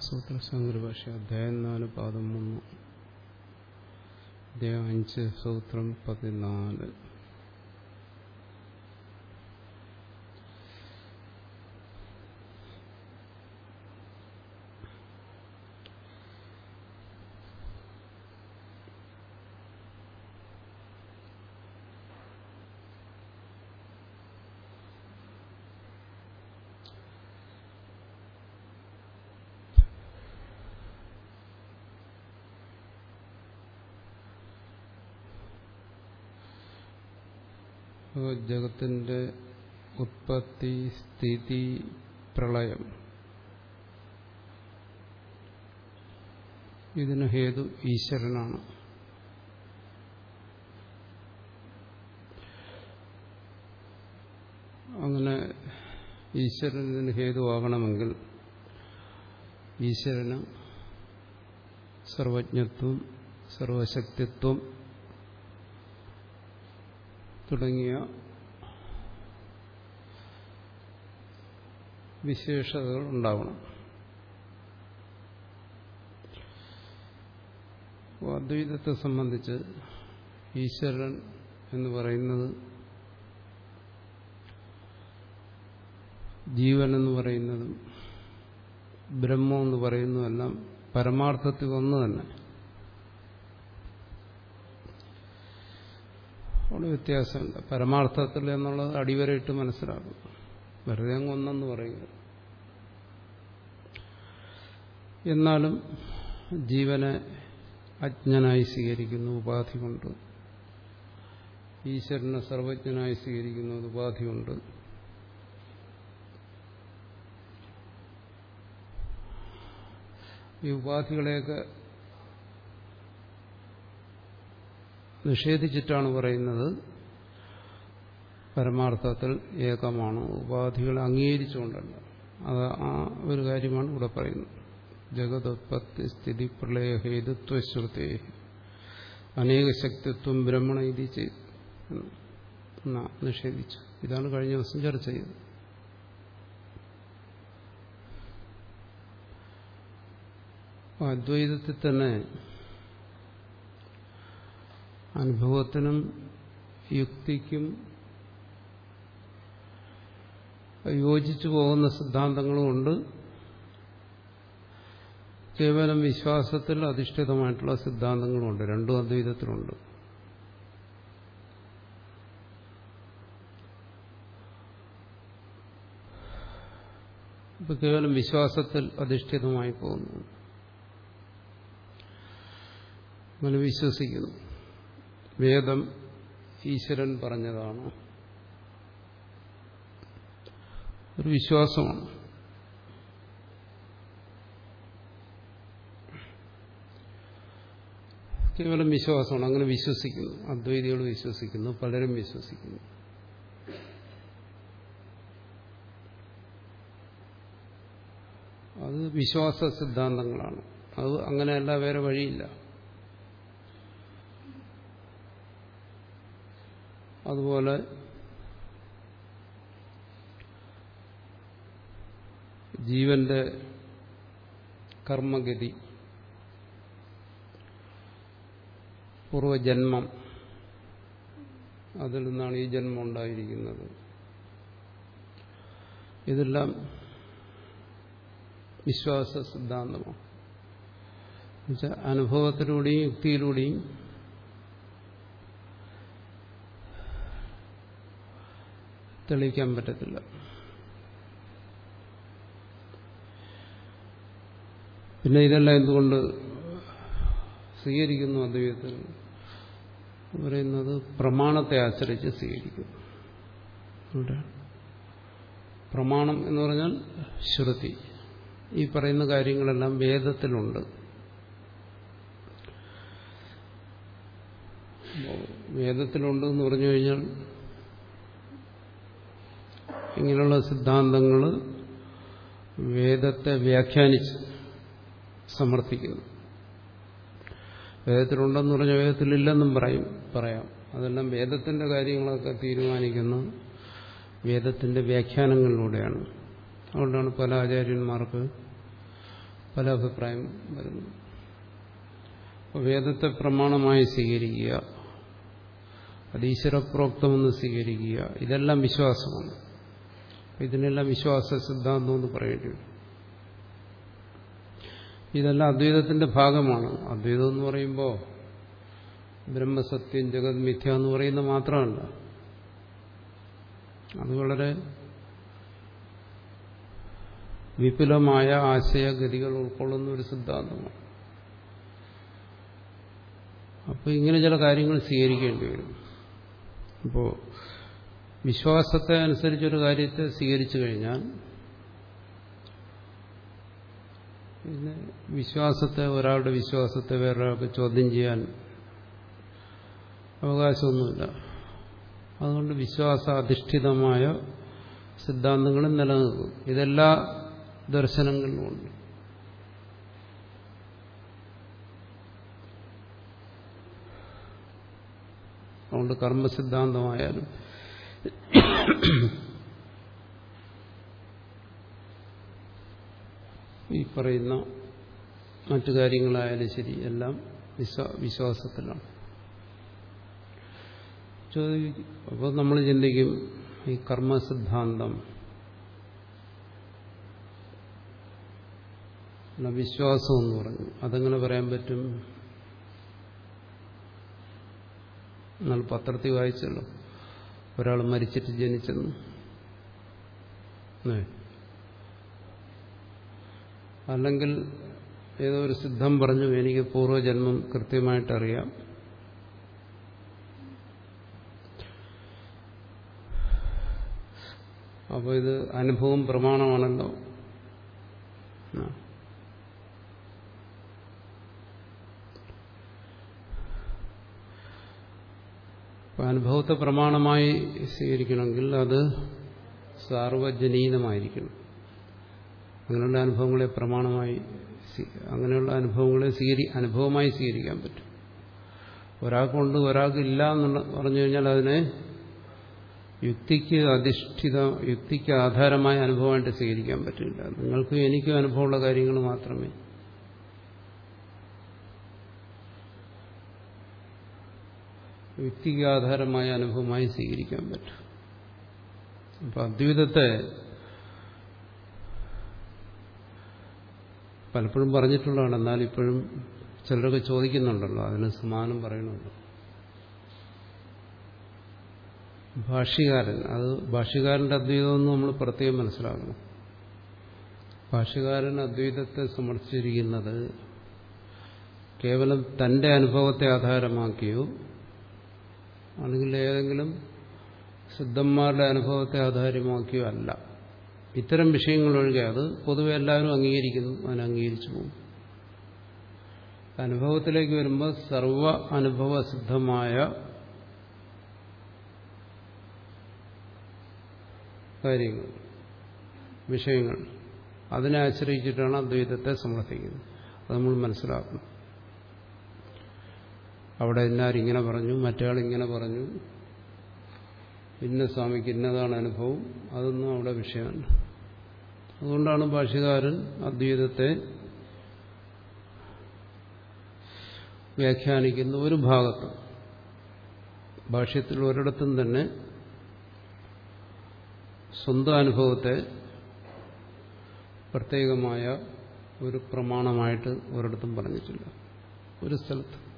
സൂത്ര സംഗ്രഭാഷ അധ്യായം നാല് പാദം മൂന്ന് അധ്യായം അഞ്ച് സൂത്രം പതിനാല് ജഗത്തിന്റെ ഉത്പത്തി സ്ഥിതി പ്രളയം. ഇതിന് ഹേതു ഈശ്വരനാണ്. അങ്ങനെ ഈശ്വരൻ ഇതിന് ഹേതുവാകണമെങ്കിൽ ഈശ്വരന് സർവജ്ഞത്വം സർവശക്തിത്വം തുടങ്ങിയ വിശേഷതകൾ ഉണ്ടാവണം. അദ്വൈതത്തെ സംബന്ധിച്ച് ഈശ്വരൻ എന്ന് പറയുന്നത് ജീവൻ എന്ന് പറയുന്നതും ബ്രഹ്മം എന്ന് പറയുന്നതെല്ലാം പരമാർത്ഥത്തിൽ ഒന്ന് തന്നെ. വ്യത്യാസമുണ്ട്. പരമാർത്ഥത്തിൽ എന്നുള്ളത് അടിവരയിട്ട് മനസ്സിലാക്കും വെറുതെ അങ്ങ് ഒന്നെന്ന് പറയുക എന്നാലും ജീവനെ അജ്ഞനായി സ്വീകരിക്കുന്നു ഉപാധി കൊണ്ട്. ഈശ്വരനെ സർവജ്ഞനായി സ്വീകരിക്കുന്നു ഉപാധി കൊണ്ട്. ഈ ഉപാധികളെയൊക്കെ നിഷേധിച്ചിട്ടാണ് പറയുന്നത്. പരമാർത്ഥത്തിൽ ഏകമാണ്. ഉപാധികളെ അംഗീകരിച്ചുകൊണ്ടല്ല. അത് ആ ഒരു കാര്യമാണ് ഇവിടെ പറയുന്നത്. ജഗതുത്പത്തി സ്ഥിതി പ്രളയ ഹേതുത്വശ്രുതേ അനേക ശക്തിത്വം ബ്രഹ്മണ ഇതി നിഷേധിച്ചു. ഇതാണ് കഴിഞ്ഞ ദിവസം ചർച്ച ചെയ്തത്. അദ്വൈതത്തിൽ തന്നെ അനുഭവത്തിനും യുക്തിക്കും യോജിച്ചു പോകുന്ന സിദ്ധാന്തങ്ങളും ഉണ്ട്. കേവലം വിശ്വാസത്തിൽ അധിഷ്ഠിതമായിട്ടുള്ള സിദ്ധാന്തങ്ങളുമുണ്ട് രണ്ടും അദ്വൈതത്തിലുണ്ട്. ഇപ്പൊ കേവലം വിശ്വാസത്തിൽ അധിഷ്ഠിതമായി പോകുന്നു. നമ്മൾ വിശ്വസിക്കുന്നു. വേദം ഈശ്വരൻ പറഞ്ഞതാണ്. ഒരു വിശ്വാസമാണ്. കേവലം വിശ്വാസമാണ്. അങ്ങനെ വിശ്വസിക്കുന്നു. അദ്വൈതികൾ വിശ്വസിക്കുന്നു. പലരും വിശ്വസിക്കുന്നു. അത് വിശ്വാസ സിദ്ധാന്തങ്ങളാണ്. അത് അങ്ങനെയല്ല വേറെ വഴിയില്ല. അതുപോലെ ജീവന്റെ കർമ്മഗതി പൂർവജന്മം അതിൽ നിന്നാണ് ഈ ജന്മം ഉണ്ടായിരിക്കുന്നത്. ഇതെല്ലാം വിശ്വാസ സിദ്ധാന്തമാണ്. അനുഭവത്തിലൂടെയും യുക്തിയിലൂടെയും തെളിയിക്കാൻ പറ്റത്തില്ല. പിന്നെ ഇതെല്ലാം എന്തുകൊണ്ട് സ്വീകരിക്കുന്നു അദ്വൈതത്തിൽ പറയുന്നത് പ്രമാണത്തെ ആശ്രയിച്ച് സ്വീകരിക്കുന്നു പ്രമാണം എന്ന് പറഞ്ഞാൽ ശ്രുതി. ഈ പറയുന്ന കാര്യങ്ങളെല്ലാം വേദത്തിലുണ്ട്. വേദത്തിലുണ്ട് എന്ന് പറഞ്ഞു കഴിഞ്ഞാൽ ഇങ്ങനെയുള്ള സിദ്ധാന്തങ്ങൾ വേദത്തെ വ്യാഖ്യാനിച്ച് സമർത്ഥിക്കുന്നു. വേദത്തിലുണ്ടെന്ന് പറഞ്ഞ വേദത്തിലില്ലെന്നും പറയും പറയാം. അതെല്ലാം വേദത്തിന്റെ കാര്യങ്ങളൊക്കെ തീരുമാനിക്കുന്ന. വേദത്തിന്റെ വ്യാഖ്യാനങ്ങളിലൂടെയാണ്. അതുകൊണ്ടാണ് പല ആചാര്യന്മാർക്ക് പല അഭിപ്രായം വരുന്നത്. വേദത്തെ പ്രമാണമായി സ്വീകരിക്കുക അത് ഈശ്വരപ്രോക്തമെന്ന് സ്വീകരിക്കുക ഇതെല്ലാം വിശ്വാസമാണ്. ഇതിനെല്ലാം വിശ്വാസ സിദ്ധാന്തം എന്ന് പറയേണ്ടി വരും. ഇതെല്ലാം അദ്വൈതത്തിന്റെ ഭാഗമാണ്. അദ്വൈതം എന്ന് പറയുമ്പോൾ ബ്രഹ്മസത്യം ജഗത് മിഥ്യ എന്ന് പറയുന്നത് മാത്രമല്ല. അത് വളരെ വിപുലമായ ആശയഗതികൾ ഉൾക്കൊള്ളുന്ന ഒരു സിദ്ധാന്തമാണ്. അപ്പോൾ ഇങ്ങനെ ചില കാര്യങ്ങൾ സ്വീകരിക്കേണ്ടി വരും. അപ്പോൾ വിശ്വാസത്തെ അനുസരിച്ചൊരു കാര്യത്തെ സ്വീകരിച്ചു കഴിഞ്ഞാൽ പിന്നെ വിശ്വാസത്തെ ഒരാളുടെ വിശ്വാസത്തെ വേറൊരാൾക്ക് ചോദ്യം ചെയ്യാൻ അവകാശമൊന്നുമില്ല. അതുകൊണ്ട് വിശ്വാസാധിഷ്ഠിതമായ സിദ്ധാന്തങ്ങളും നിലനിൽക്കും. ഇതെല്ലാ ദർശനങ്ങളിലുമുണ്ട് അതുകൊണ്ട് കർമ്മസിദ്ധാന്തമായാലും ഈ പറയുന്ന മറ്റു കാര്യങ്ങളായാലും ശരി എല്ലാം വിശ്വാസത്തിലാണ്. ചോദിക്കും അപ്പോൾ നമ്മൾ ചിന്തിക്കും ഈ കർമ്മസിദ്ധാന്തം വിശ്വാസം എന്ന് പറഞ്ഞു. അതെങ്ങനെ പറയാൻ പറ്റും? എന്നാൽ പത്രത്തിൽ വായിച്ചല്ലോ. ഒരാൾ മരിച്ചിട്ട് ജനിച്ചെന്ന്. അല്ലെങ്കിൽ ഏതോ ഒരു സിദ്ധം പറഞ്ഞു എനിക്ക് പൂർവജന്മം കൃത്യമായിട്ടറിയാം. അപ്പോൾ ഇത് അനുഭവം പ്രമാണമാണല്ലോ. അനുഭവത്തെ പ്രമാണമായി സ്വീകരിക്കണമെങ്കിൽ അത് സാർവജനീനമായിരിക്കണം. അങ്ങനെയുള്ള അനുഭവങ്ങളെ പ്രമാണമായി അങ്ങനെയുള്ള അനുഭവങ്ങളെ സ്വീകരി അനുഭവമായി സ്വീകരിക്കാൻ പറ്റും. ഒരാൾക്കുണ്ട് ഒരാൾക്കില്ല എന്നുള്ള പറഞ്ഞു കഴിഞ്ഞാൽ അതിനെ യുക്തിക്ക് അധിഷ്ഠിത യുക്തിക്ക് ആധാരമായ അനുഭവമായിട്ട് സ്വീകരിക്കാൻ പറ്റില്ല. നിങ്ങൾക്ക് എനിക്കും അനുഭവമുള്ള കാര്യങ്ങൾ മാത്രമേ. യുക്തിക്ക് ആധാരമായ അനുഭവമായി സ്വീകരിക്കാൻ പറ്റൂ. അപ്പൊ അദ്വൈതത്തെ പലപ്പോഴും പറഞ്ഞിട്ടുള്ളതാണ്. എന്നാൽ ഇപ്പോഴും ചിലരൊക്കെ ചോദിക്കുന്നുണ്ടല്ലോ. അതിന് സമാനം പറയണമല്ലോ ഭാഷ്യകാരൻ അത് ഭാഷ്യകാരന്റെ അദ്വൈതമെന്ന് നമ്മൾ പ്രത്യേകം മനസ്സിലാക്കണം ഭാഷ്യകാരൻ അദ്വൈതത്തെ സമർപ്പിച്ചിരിക്കുന്നത് കേവലം തന്റെ അനുഭവത്തെ ആധാരമാക്കിയോ അല്ലെങ്കിൽ ഏതെങ്കിലും സിദ്ധന്മാരുടെ അനുഭവത്തെ ആധാരമാക്കിയോ അല്ല. ഇത്തരം വിഷയങ്ങളൊഴികെ അത് പൊതുവെ എല്ലാവരും അംഗീകരിക്കുന്നു അതിനെ അംഗീകരിച്ചു പോകും. അനുഭവത്തിലേക്ക് വരുമ്പോൾ സർവ അനുഭവസിദ്ധമായ കാര്യങ്ങൾ വിഷയങ്ങൾ അതിനെ ആശ്രയിച്ചിട്ടാണ് അദ്വൈതത്തെ സമർത്ഥിക്കുന്നത്. അത് നമ്മൾ മനസ്സിലാക്കണം. അവിടെ ഇന്നാരിങ്ങനെ പറഞ്ഞു മറ്റേയാൾ ഇങ്ങനെ പറഞ്ഞു. ഇന്ന സ്വാമിക്ക് ഇന്നതാണ് അനുഭവം. അതൊന്നും അവിടെ വിഷയമല്ല. അതുകൊണ്ടാണ് ഭാഷ്യകാരൻ അദ്വൈതത്തെ വ്യാഖ്യാനിക്കുന്ന ഒരു ഭാഗത്ത്. ഭാഷ്യത്തിൽ ഒരിടത്തും തന്നെ സ്വന്തം അനുഭവത്തെ പ്രത്യേകമായ ഒരു പ്രമാണമായിട്ട് ഒരിടത്തും പറഞ്ഞിട്ടില്ല. ഒരു സ്ഥലത്ത്.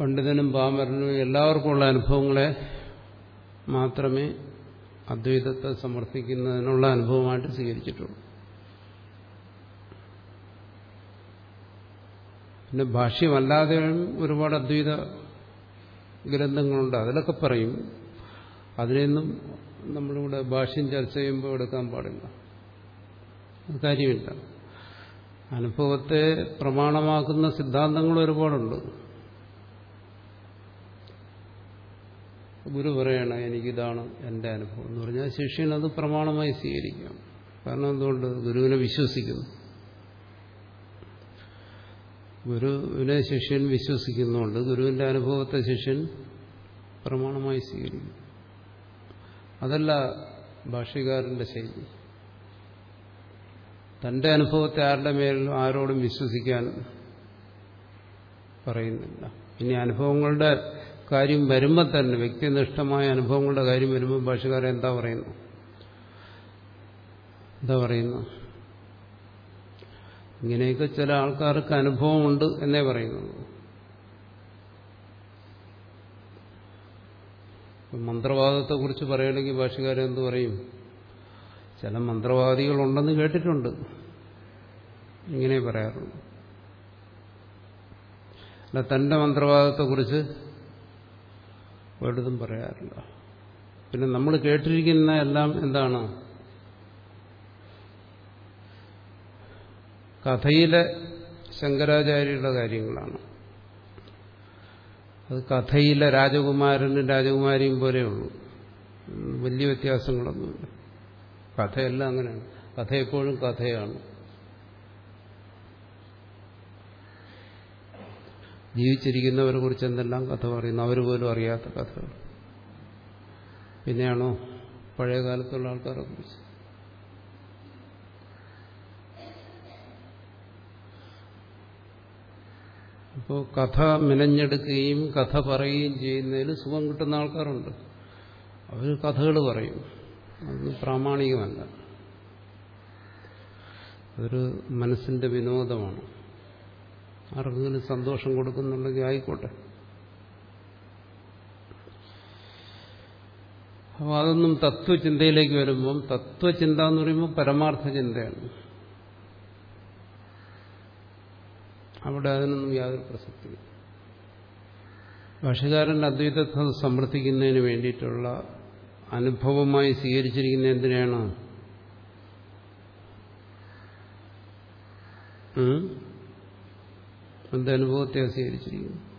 പണ്ഡിതനും പാമരനും എല്ലാവർക്കും ഉള്ള അനുഭവങ്ങളെ മാത്രമേ അദ്വൈതത്തെ സമർപ്പിക്കുന്നതിനുള്ള അനുഭവമായിട്ട് സ്വീകരിച്ചിട്ടുള്ളൂ. പിന്നെ ഭാഷ്യമല്ലാതെയും ഒരുപാട് അദ്വൈത ഗ്രന്ഥങ്ങളുണ്ട്. അതിലൊക്കെ പറയും അതിനെയൊന്നും നമ്മളിവിടെ ഭാഷ്യം ചർച്ച ചെയ്യുമ്പോൾ എടുക്കാൻ പാടില്ല. കാര്യമില്ല. അനുഭവത്തെ പ്രമാണമാക്കുന്ന സിദ്ധാന്തങ്ങൾ ഒരുപാടുണ്ട്. ഗുരു പറയണ എനിക്കിതാണ് എന്റെ അനുഭവം എന്ന് പറഞ്ഞാൽ ശിഷ്യൻ അത് പ്രമാണമായി സ്വീകരിക്കാം. കാരണം എന്തുകൊണ്ട്? ഗുരുവിനെ വിശ്വസിക്കുന്നു. ഗുരുവിനെ ശിഷ്യൻ വിശ്വസിക്കുന്നുണ്ട്. ഗുരുവിന്റെ അനുഭവത്തെ ശിഷ്യൻ പ്രമാണമായി സ്വീകരിക്കും. അതല്ല ഭാഷ്യകാരന്റെ ശൈലി. തന്റെ അനുഭവത്തെ ആരുടെ മേലും ആരോടും വിശ്വസിക്കാൻ പറയുന്നില്ല. ഇനി അനുഭവങ്ങളുടെ കാര്യം വരുമ്പോൾ തന്നെ വ്യക്തിനിഷ്ഠമായ അനുഭവങ്ങളുടെ കാര്യം വരുമ്പോൾ ഭാഷകാരൻ എന്താ പറയുന്നു? എന്താ പറയുന്നു? ഇങ്ങനെയൊക്കെ ചില ആൾക്കാർക്ക് അനുഭവമുണ്ട് എന്നേ പറയുന്നുള്ളൂ. മന്ത്രവാദത്തെക്കുറിച്ച് പറയുകയാണെങ്കിൽ ഭാഷകാരൻ എന്ത് പറയും? ചില മന്ത്രവാദികളുണ്ടെന്ന് കേട്ടിട്ടുണ്ട്. ഇങ്ങനെ പറയാറുള്ളൂ. അല്ല തന്റെ മന്ത്രവാദത്തെക്കുറിച്ച് വലുതും പറയാറില്ല. പിന്നെ നമ്മൾ കേട്ടിരിക്കുന്ന എല്ലാം എന്താണ്? കഥയിലെ ശങ്കരാചാര്യരുടെ കാര്യങ്ങളാണ്. അത് കഥയിലെ രാജകുമാരനും രാജകുമാരിയും പോലെയുള്ളൂ വലിയ വ്യത്യാസങ്ങളൊന്നുമില്ല. കഥയെല്ലാം അങ്ങനെയാണ്. കഥ എപ്പോഴും കഥയാണ്. ജീവിച്ചിരിക്കുന്നവരെ കുറിച്ച് എന്തെല്ലാം കഥ പറയുന്നു? അവർ പോലും അറിയാത്ത കഥകൾ. പിന്നെയാണോ? പഴയ കാലത്തുള്ള ആൾക്കാരെ കുറിച്ച് അപ്പോൾ കഥ മെനഞ്ഞെടുക്കുകയും കഥ പറയുകയും ചെയ്യുന്നതിൽ സുഖം കിട്ടുന്ന ആൾക്കാരുണ്ട്. അവർ കഥകൾ പറയും. അത് പ്രാമാണികമല്ല. അതൊരു മനസ്സിന്റെ വിനോദമാണ്. ആർക്കെങ്കിലും സന്തോഷം കൊടുക്കുന്നുണ്ടെങ്കിൽ ആയിക്കോട്ടെ. അപ്പോൾ അതൊന്നും തത്വചിന്തയിലേക്ക് വരുമ്പം തത്വചിന്ത എന്ന് പറയുമ്പോൾ പരമാർത്ഥ ചിന്തയാണ് അവിടെ അതിനൊന്നും യാതൊരു പ്രസക്തിയില്ല. ഭാഷകാരന്റെ അദ്വൈതത്തെ സമർത്ഥിക്കുന്നതിന് വേണ്ടിയിട്ടുള്ള അനുഭവമായി സ്വീകരിച്ചിരിക്കുന്ന എന്തിനാണ്? എന്തനുഭവത്തെ സ്വീകരിച്ചിരിക്കുന്നു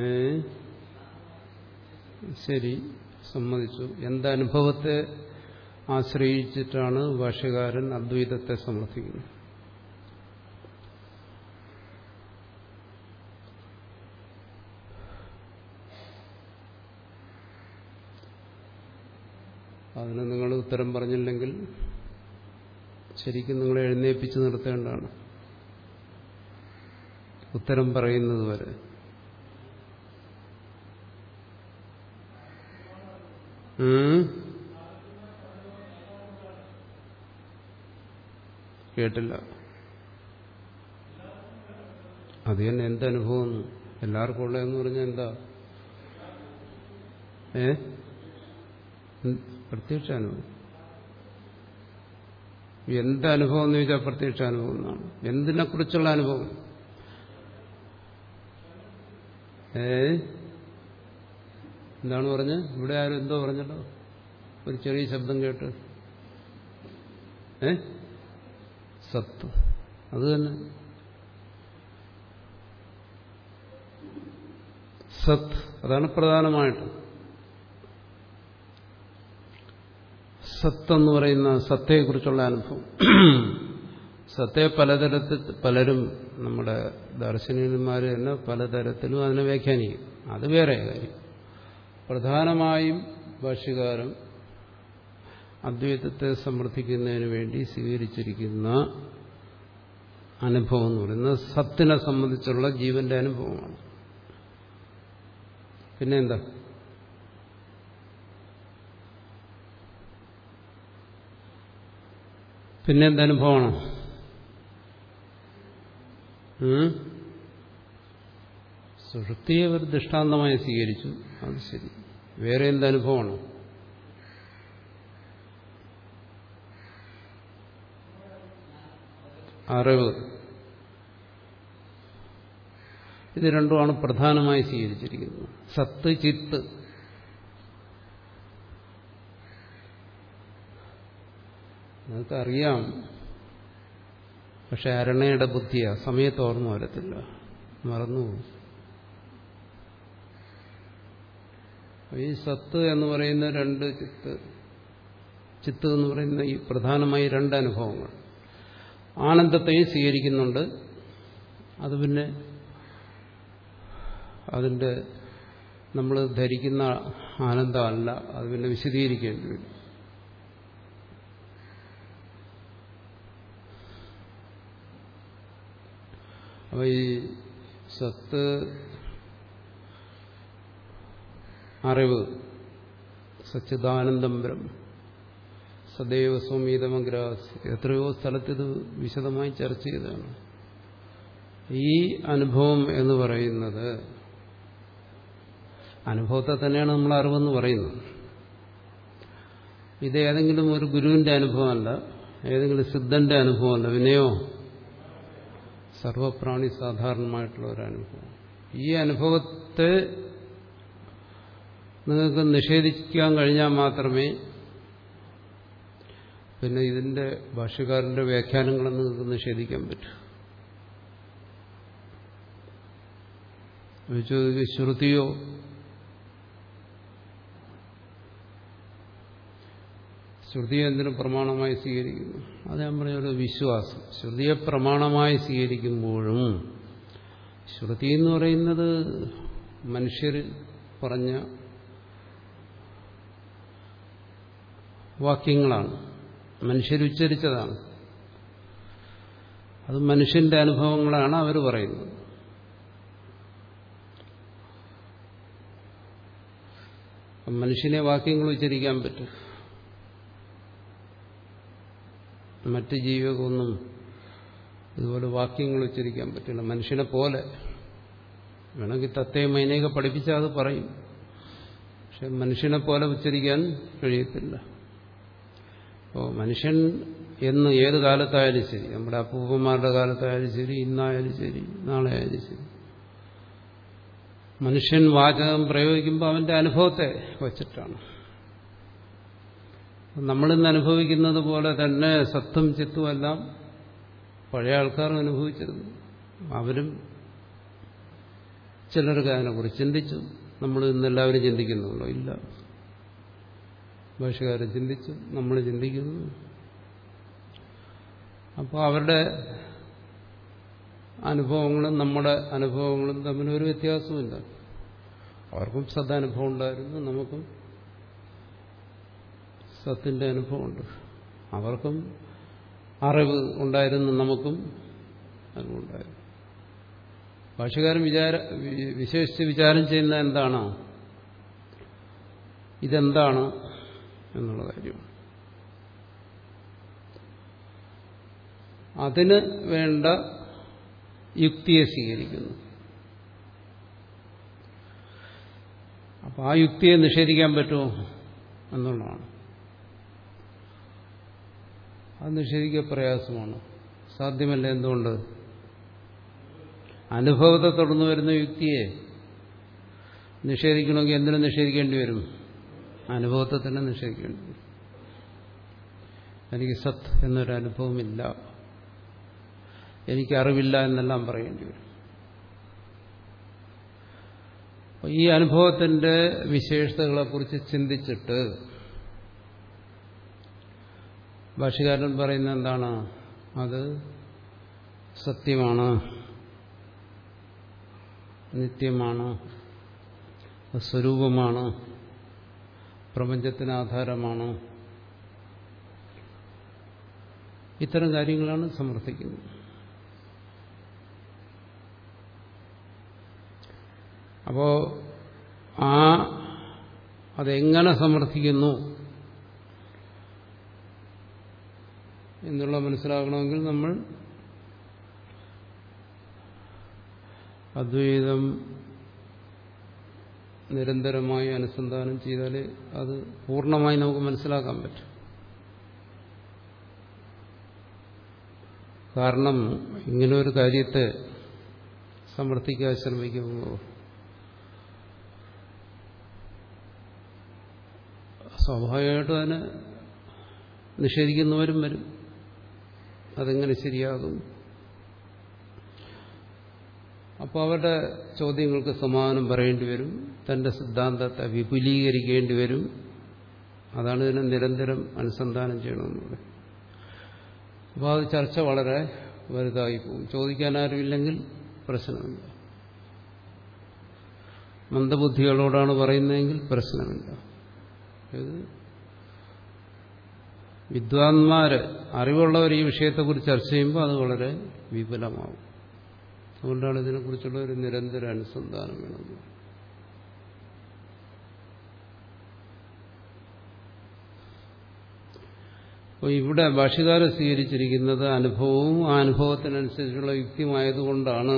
ഏ? ശരി സമ്മതിച്ചു. എന്തനുഭവത്തെ ആശ്രയിച്ചിട്ടാണ് ഭാഷകാരൻ അദ്വൈതത്തെ സമർത്ഥിക്കുന്നത്? അതിന് നിങ്ങൾ ഉത്തരം പറഞ്ഞില്ലെങ്കിൽ ശരിക്കും നിങ്ങളെ എഴുന്നേപ്പിച്ച് നിർത്തേണ്ടതാണ്. ഉത്തരം പറയുന്നത് വരെ. കേട്ടില്ല. അത് തന്നെ എന്തനുഭവം എല്ലാവർക്കും ഉള്ളതെന്ന് പറഞ്ഞാൽ എന്താ? ഏ? പ്രത്യക്ഷ അനുഭവം എന്തനുഭവം എന്ന് ചോദിച്ചാൽ പ്രത്യക്ഷ അനുഭവം എന്നാണ്. എന്തിനെ കുറിച്ചുള്ള അനുഭവം? ഏ? എന്താണ് പറഞ്ഞ്? ഇവിടെ ആരും എന്തോ പറഞ്ഞല്ലോ ഒരു ചെറിയ ശബ്ദം കേട്ട്. ഏ? സത്ത് അത് തന്നെ. സത്ത്. അതാണ് പ്രധാനമായിട്ടും. സത്തെന്ന് പറയുന്ന സത്തയെക്കുറിച്ചുള്ള അനുഭവം. സത്തയെ പലതരത്തിൽ പലരും നമ്മുടെ ദാർശനികന്മാർ തന്നെ പലതരത്തിലും അതിനെ വ്യാഖ്യാനിക്കും. അത് വേറെ കാര്യം. പ്രധാനമായും ഭാഷ്യകാരം അദ്വൈതത്തെ സമർത്ഥിക്കുന്നതിന് വേണ്ടി സ്വീകരിച്ചിരിക്കുന്ന അനുഭവം എന്ന് പറയുന്നത് സത്തിനെ സംബന്ധിച്ചുള്ള ജീവന്റെ അനുഭവമാണ്. പിന്നെ പിന്നെ എന്തനുഭവമാണ് സുഷുപ്തിയെ ഒരു ദൃഷ്ടാന്തമായി സ്വീകരിച്ചു. അത് ശരി. വേറെ എന്തനുഭവമാണ് അറിവ്. ഇത് രണ്ടുമാണ് പ്രധാനമായി സ്വീകരിച്ചിരിക്കുന്നത്. സത്ത് ചിത്ത്. നിങ്ങൾക്ക് അറിയാം പക്ഷെ അരണയുടെ ബുദ്ധിയാ. സമയത്ത് ഓർമ്മ വരത്തില്ല. മറന്നു ഈ സത്ത് എന്ന് പറയുന്ന രണ്ട് ചിത്ത് ചിത്ത് എന്ന് പറയുന്ന ഈ പ്രധാനമായി രണ്ട് അനുഭവങ്ങൾ. ആനന്ദത്തെയും സ്വീകരിക്കുന്നുണ്ട്. അത് പിന്നെ അതിന്റെ നമ്മൾ ധരിക്കുന്ന ആനന്ദമല്ല. അത് പിന്നെ വിശദീകരിക്കേണ്ടി വരും. അപ്പൊ ഈ സത്ത് അറിവ് സച്ചിദാനന്ദം ബ്രഹ്മ സദൈവ സ്വമീതമഗ്രാസ് എത്രയോ സ്ഥലത്ത് ഇത് വിശദമായി ചർച്ച ചെയ്തതാണ്. ഈ അനുഭവം എന്ന് പറയുന്നത് അനുഭവത്തെ തന്നെയാണ് നമ്മൾ അറിവെന്ന് പറയുന്നത്. ഇത് ഏതെങ്കിലും ഒരു ഗുരുവിന്റെ അനുഭവമല്ല ഏതെങ്കിലും സിദ്ധന്റെ അനുഭവമല്ല വിനയോ സർവപ്രാണി സാധാരണമായിട്ടുള്ള ഒരു അനുഭവം. ഈ അനുഭവത്തെ നിങ്ങൾക്ക് നിഷേധിക്കാൻ കഴിഞ്ഞാൽ മാത്രമേ പിന്നെ ഇതിന്റെ ഭാഷ്യക്കാരന്റെ വ്യാഖ്യാനങ്ങളെ നിങ്ങൾക്ക് നിഷേധിക്കാൻ പറ്റൂ. ശ്രുതിയോ ശ്രുതിയെ എന്തിനു പ്രമാണമായി സ്വീകരിക്കുന്നു? അത് ഞാൻ പറഞ്ഞ ഒരു വിശ്വാസം. ശ്രുതിയെ പ്രമാണമായി സ്വീകരിക്കുമ്പോഴും ശ്രുതി എന്ന് പറയുന്നത് മനുഷ്യർ പറഞ്ഞ വാക്യങ്ങളാണ്. മനുഷ്യരുച്ചരിച്ചതാണ് അത് മനുഷ്യന്റെ അനുഭവങ്ങളാണ് അവർ പറയുന്നത്. മനുഷ്യനെ വാക്യങ്ങൾ ഉച്ചരിക്കാൻ പറ്റും. മറ്റ് ജീവികൾക്കൊന്നും ഇതുപോലെ വാക്യങ്ങൾ ഉച്ചരിക്കാൻ പറ്റില്ല. മനുഷ്യനെ പോലെ. വേണമെങ്കിൽ തത്തയും മൈനയൊക്കെ പഠിപ്പിച്ചാൽ അത് പറയും. പക്ഷെ മനുഷ്യനെ പോലെ ഉച്ചരിക്കാൻ കഴിയത്തില്ല. അപ്പോൾ മനുഷ്യൻ എന്ന് ഏത് കാലത്തായാലും ശരി. നമ്മുടെ അപ്പൂപ്പന്മാരുടെ കാലത്തായാലും ശരി. ഇന്നായാലും ശരി. നാളെ ആയാലും ശരി. മനുഷ്യൻ വാചകം പ്രയോഗിക്കുമ്പോൾ അവന്റെ അനുഭവത്തെ വച്ചിട്ടാണ്. നമ്മളിന്ന് അനുഭവിക്കുന്നത് പോലെ തന്നെ സത്വം ചിത്തും എല്ലാം പഴയ ആൾക്കാരും അനുഭവിച്ചിരുന്നു. അവരും ചിലർക്ക് അതിനെക്കുറിച്ച് ചിന്തിച്ചു. നമ്മൾ ഇന്ന് എല്ലാവരും ചിന്തിക്കുന്നുള്ളൂ. ഇല്ല. ഭാഷകാരൻ ചിന്തിച്ചു. നമ്മൾ ചിന്തിക്കുന്നു. അപ്പോൾ അവരുടെ അനുഭവങ്ങളും നമ്മുടെ അനുഭവങ്ങളും തമ്മിൽ ഒരു വ്യത്യാസമില്ല അവർക്കും സദാനുഭവം ഉണ്ടായിരുന്നു. നമുക്കും സത്തിന്റെ അനുഭവമുണ്ട്. അവർക്കും അറിവ് ഉണ്ടായിരുന്നു നമുക്കും അറിവുണ്ടായിരുന്നു. ഭാഷകാരൻ വിചാര വിശേഷിച്ച് വിചാരം ചെയ്യുന്ന എന്താണ് ഇതെന്താണ് എന്നുള്ള കാര്യമാണ് അതിന് വേണ്ട യുക്തിയെ സ്വീകരിക്കുന്നു. അപ്പോൾ ആ യുക്തിയെ നിഷേധിക്കാൻ പറ്റുമോ എന്നുള്ളതാണ്. അത് നിഷേധിക്കുക പ്രയാസമാണ്. സാധ്യമല്ല എന്തുകൊണ്ട്? അനുഭവത്തെ തുടർന്ന് വരുന്ന യുക്തിയെ നിഷേധിക്കണമെങ്കിൽ എന്തിനു നിഷേധിക്കേണ്ടി വരും? അനുഭവത്തെ തന്നെ നിഷേധിക്കേണ്ടി വരും. എനിക്ക് സത് എന്നൊരു അനുഭവമില്ല. എനിക്ക് അറിവില്ല എന്നെല്ലാം പറയേണ്ടി വരും. ഈ അനുഭവത്തിന്റെ വിശേഷതകളെക്കുറിച്ച് ചിന്തിച്ചിട്ട് ഭാഷകാരൻ പറയുന്ന എന്താണ്? അത് സത്യമാണ്. നിത്യമാണ്. സ്വരൂപമാണ്. പ്രപഞ്ചത്തിന് ആധാരമാണ്. ഇത്തരം കാര്യങ്ങളാണ് സമർത്ഥിക്കുന്നത്. അപ്പോ ആ അതെങ്ങനെ സമർത്ഥിക്കുന്നു? എന്നുള്ള മനസ്സിലാക്കണമെങ്കിൽ നമ്മൾ അദ്വൈതം നിരന്തരമായി അനുസന്ധാനം ചെയ്താൽ അത് പൂർണമായി നമുക്ക് മനസ്സിലാക്കാൻ പറ്റും. കാരണം ഇങ്ങനെ ഒരു കാര്യത്തെ സമർത്ഥിക്കാൻ ശ്രമിക്കുമ്പോൾ സ്വാഭാവികമായിട്ടും അതിനെ നിഷേധിക്കുന്നവരും വരും. അതെങ്ങനെ ശരിയാകും. അപ്പോൾ അവരുടെ ചോദ്യങ്ങൾക്ക് സമാധാനം പറയേണ്ടി വരും. തന്റെ സിദ്ധാന്തത്തെ വിപുലീകരിക്കേണ്ടി വരും. അതാണ് ഇതിനെ നിരന്തരം അനുസന്ധാനം ചെയ്യണമെന്നുള്ളത് അപ്പോൾ അത് ചർച്ച വളരെ വലുതായി പോകും. ചോദിക്കാൻ ആരുമില്ലെങ്കിൽ പ്രശ്നമില്ല. മന്ദബുദ്ധികളോടാണ് പറയുന്നതെങ്കിൽ പ്രശ്നമില്ല. വിദ്വാൻമാര് അറിവുള്ളവർ ഈ വിഷയത്തെക്കുറിച്ച് ചർച്ച ചെയ്യുമ്പോൾ അത് വളരെ വിപുലമാകും അതുകൊണ്ടാണ് ഇതിനെക്കുറിച്ചുള്ള ഒരു നിരന്തര അനുസന്ധാനം വേണമെന്ന്. അപ്പോൾ ഇവിടെ ഭാഷകാരം സ്വീകരിച്ചിരിക്കുന്നത് അനുഭവവും ആ അനുഭവത്തിനനുസരിച്ചുള്ള യുക്തിയുമായതുകൊണ്ടാണ്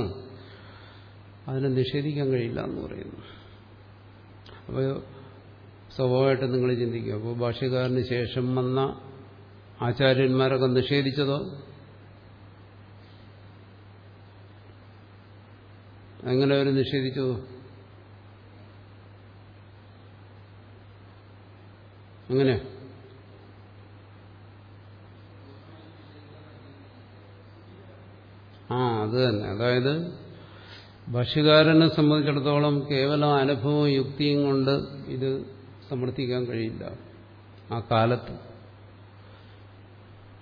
അതിനെ നിഷേധിക്കാൻ കഴിയില്ല എന്ന് പറയുന്നു അപ്പോൾ സ്വാഭാവികമായിട്ട് നിങ്ങൾ ചിന്തിക്കുക. അപ്പോൾ ഭാഷകാരന് ശേഷം വന്ന ആചാര്യന്മാരൊക്കെ നിഷേധിച്ചതോ? എങ്ങനെ അവർ നിഷേധിച്ചു അങ്ങനെ ആ അത് തന്നെ. അതായത് ഭക്ഷ്യകാരനെ സംബന്ധിച്ചിടത്തോളം കേവലം അനുഭവവും യുക്തിയും കൊണ്ട് ഇത് സമർത്ഥിക്കാൻ കഴിയില്ല. ആ കാലത്ത്.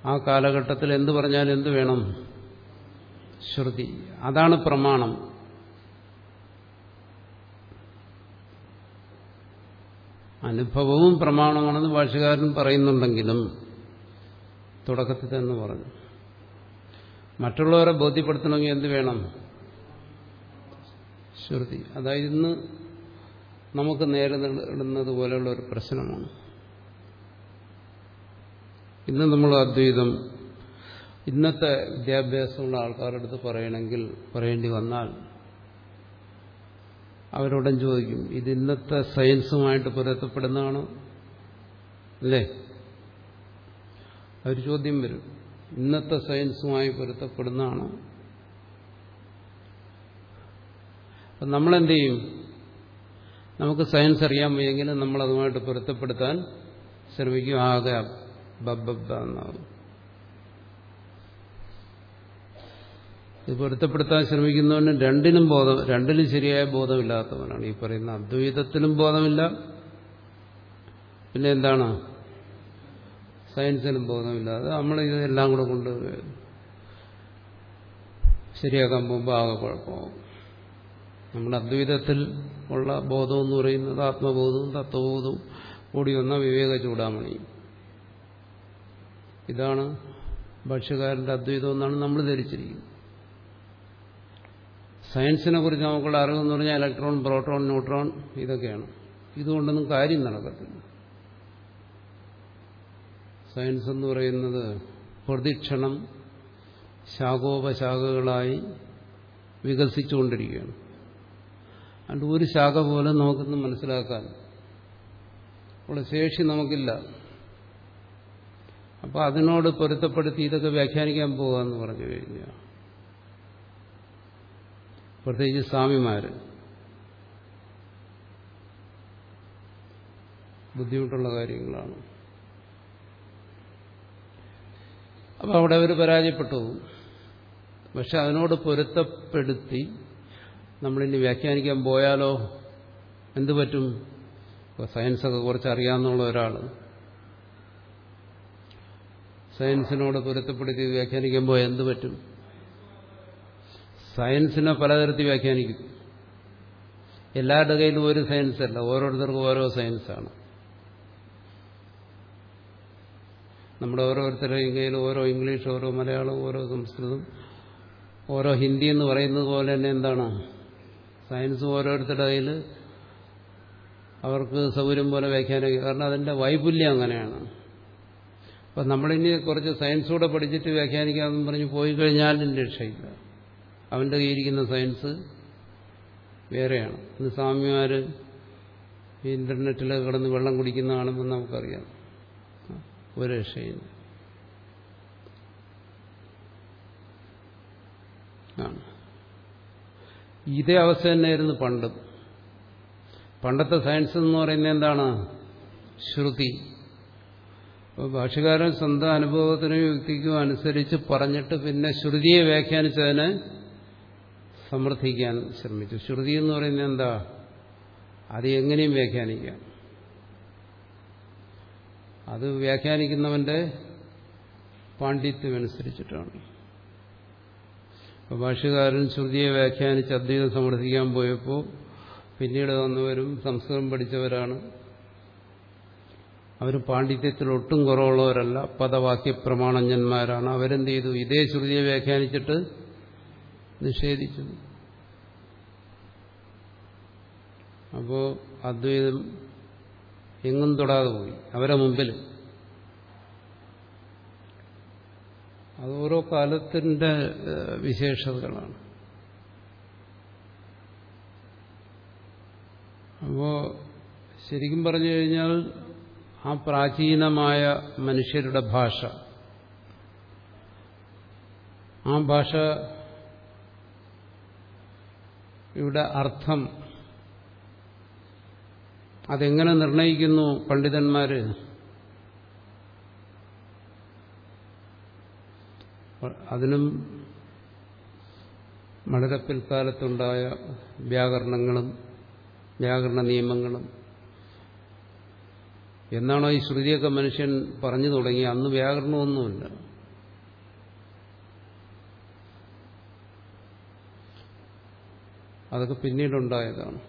ആ കാലഘട്ടത്തിൽ എന്ത് പറഞ്ഞാൽ എന്ത് വേണം? ശ്രുതി. അതാണ് പ്രമാണം. അനുഭവവും പ്രമാണമാണെന്ന് ഭാഷകാരൻ പറയുന്നുണ്ടെങ്കിലും തുടക്കത്തിൽ തന്നെ പറഞ്ഞു. മറ്റുള്ളവരെ ബോധ്യപ്പെടുത്തണമെങ്കിൽ എന്ത് വേണം? ശ്രുതി. അതായത് ഇന്ന് നമുക്ക് നേരിടുന്നത് പോലെയുള്ള ഒരു പ്രശ്നമാണ്. ഇന്ന് നമ്മൾ അദ്വൈതം. ഇന്നത്തെ വിദ്യാഭ്യാസമുള്ള ആൾക്കാരുടെ അടുത്ത് പറയണമെങ്കിൽ പറയേണ്ടി വന്നാൽ അവരോടും ചോദിക്കും ഇത് ഇന്നത്തെ സയൻസുമായിട്ട് പൊരുത്തപ്പെടുന്നതാണോ? അല്ലേ? ഒരു ചോദ്യം വരും ഇന്നത്തെ സയൻസുമായി പൊരുത്തപ്പെടുന്നതാണോ? അപ്പം നമ്മളെന്ത് ചെയ്യും? നമുക്ക് സയൻസ് അറിയാൻ വയ്യെങ്കിലും നമ്മളതുമായിട്ട് പൊരുത്തപ്പെടുത്താൻ ശ്രമിക്കും ആകെ. ബബ്ബ എന്നാകും ഇത് പൊരുത്തപ്പെടുത്താൻ ശ്രമിക്കുന്നവന് രണ്ടിനും ബോധം രണ്ടിനും ശരിയായ ബോധമില്ലാത്തവനാണ്. ഈ പറയുന്ന അദ്വൈതത്തിനും ബോധമില്ല. പിന്നെ എന്താണ്? സയൻസിനും ബോധമില്ലാതെ നമ്മൾ ഇതെല്ലാം കൂടെ കൊണ്ട് ശരിയാക്കാൻ പോകുമ്പോൾ ആകെ കുഴപ്പമാകും നമ്മുടെ അദ്വൈതത്തിൽ ഉള്ള ബോധം എന്ന് പറയുന്നത് ആത്മബോധവും തത്വബോധവും കൂടി വന്ന വിവേക ചൂടാമണി ഇതാണ് ഭക്ഷ്യകാരന്റെ അദ്വൈതം എന്നാണ് നമ്മൾ ധരിച്ചിരിക്കുന്നത്. സയൻസിനെ കുറിച്ച് നമുക്കുള്ള അറിവെന്ന് പറഞ്ഞാൽ ഇലക്ട്രോൺ പ്രോട്ടോൺ ന്യൂട്രോൺ ഇതൊക്കെയാണ്. ഇതുകൊണ്ടൊന്നും കാര്യം നടക്കത്തില്ല. സയൻസ് എന്ന് പറയുന്നത് പ്രതിക്ഷണം ശാഖോപശാഖകളായി വികസിച്ചുകൊണ്ടിരിക്കുകയാണ്. അതുകൊണ്ട് ഒരു ശാഖ പോലും നമുക്കൊന്ന് മനസ്സിലാക്കാൻ ഉള്ള ശേഷി നമുക്കില്ല. അപ്പോൾ അതിനോട് പൊരുത്തപ്പെടുത്തി ഇതൊക്കെ വ്യാഖ്യാനിക്കാൻ പോകാന്ന് പറഞ്ഞു കഴിഞ്ഞു. പ്രത്യേകിച്ച് സ്വാമിമാര്. ബുദ്ധിമുട്ടുള്ള കാര്യങ്ങളാണ്. അപ്പോൾ അവിടെ അവർ പരാജയപ്പെട്ടു. പക്ഷെ അതിനോട് പൊരുത്തപ്പെടുത്തി നമ്മളിനി വ്യാഖ്യാനിക്കാൻ പോയാലോ? എന്തു പറ്റും? സയൻസൊക്കെ കുറച്ച് അറിയാമെന്നുള്ള ഒരാൾ സയൻസിനോട് പൊരുത്തപ്പെടുത്തി വ്യാഖ്യാനിക്കുമ്പോൾ എന്ത് പറ്റും? സയൻസിനെ പലതരത്തിൽ വ്യാഖ്യാനിക്കും. എല്ലാവരുടെ കയ്യിലും ഒരു സയൻസ് അല്ല ഓരോരുത്തർക്കും ഓരോ സയൻസാണ്. നമ്മുടെ ഓരോരുത്തരുടെയും കയ്യിൽ ഓരോ ഇംഗ്ലീഷ് ഓരോ മലയാളം ഓരോ സംസ്കൃതം ഓരോ ഹിന്ദി എന്ന് പറയുന്നത് പോലെ തന്നെ എന്താണ്? സയൻസ് ഓരോരുത്തരുടെ കയ്യിൽ അവർക്ക് സൗകര്യം പോലെ വ്യാഖ്യാനിക്കും. കാരണം അതിന്റെ വൈപുല്യം അങ്ങനെയാണ്. അപ്പം നമ്മളിനി കുറച്ച് സയൻസ് കൂടെ പഠിച്ചിട്ട് വ്യാഖ്യാനിക്കാമെന്ന് പറഞ്ഞ് പോയി കഴിഞ്ഞാലും രക്ഷയില്ല. അവന്റെ കയ്യിരിക്കുന്ന സയൻസ് വേറെയാണ്. ഇന്ന് സ്വാമിമാർ ഇന്റർനെറ്റിൽ കിടന്ന് വെള്ളം കുടിക്കുന്ന കാണുമ്പോൾ നമുക്കറിയാം. ഒരു രക്ഷയില്ല. ഇതേ അവസ്ഥ തന്നെയായിരുന്നു പണ്ട്. പണ്ടത്തെ സയൻസ് എന്ന് പറയുന്നത് എന്താണ്? ശ്രുതി. അപ്പോൾ ഭാഷകാരൻ സ്വന്തം അനുഭവത്തിനും യുക്തിക്കും അനുസരിച്ച് പറഞ്ഞിട്ട് പിന്നെ ശ്രുതിയെ വ്യാഖ്യാനിച്ചതിനെ സമർത്ഥിക്കാൻ ശ്രമിച്ചു. ശ്രുതി എന്ന് പറയുന്നത് എന്താ? അത് എങ്ങനെയും വ്യാഖ്യാനിക്കാം. അത് വ്യാഖ്യാനിക്കുന്നവന്റെ പാണ്ഡിത്യം അനുസരിച്ചിട്ടാണ് അപ്പോൾ ഭാഷ്യകാരൻ ശ്രുതിയെ വ്യാഖ്യാനിച്ച് അദ്വൈതം സമർത്ഥിക്കാൻ പോയപ്പോൾ പിന്നീട് വന്നവരും സംസ്കൃതം പഠിച്ചവരാണ്. അവർ പാണ്ഡിത്യത്തിൽ ഒട്ടും കുറവുള്ളവരല്ല പദവാക്യ പ്രമാണജ്ഞന്മാരാണ് അവരെന്ത് ചെയ്തു? ഇതേ ശ്രുതിയെ വ്യാഖ്യാനിച്ചിട്ട് നിഷേധിച്ചു. അപ്പോ അദ്വൈതം എങ്ങും തൊടാതെ പോയി. അവരെ മുമ്പിൽ അത് ഓരോ കാലത്തിന്റെ വിശേഷതകളാണ്. അപ്പോ ശരിക്കും പറഞ്ഞു കഴിഞ്ഞാൽ ആ പ്രാചീനമായ മനുഷ്യരുടെ ഭാഷ. ആ ഭാഷ ഇവിടെ അർത്ഥം അതെങ്ങനെ നിർണയിക്കുന്നു പണ്ഡിതന്മാര്? അതിനും വളരെ പിൽക്കാലത്തുണ്ടായ വ്യാകരണങ്ങളും വ്യാകരണ നിയമങ്ങളും എന്നാണോ ഈ ശ്രുതിയൊക്കെ മനുഷ്യൻ പറഞ്ഞു തുടങ്ങി അന്ന് വ്യാകരണമൊന്നുമില്ല. അതൊക്കെ പിന്നീടുണ്ടായതാണ്.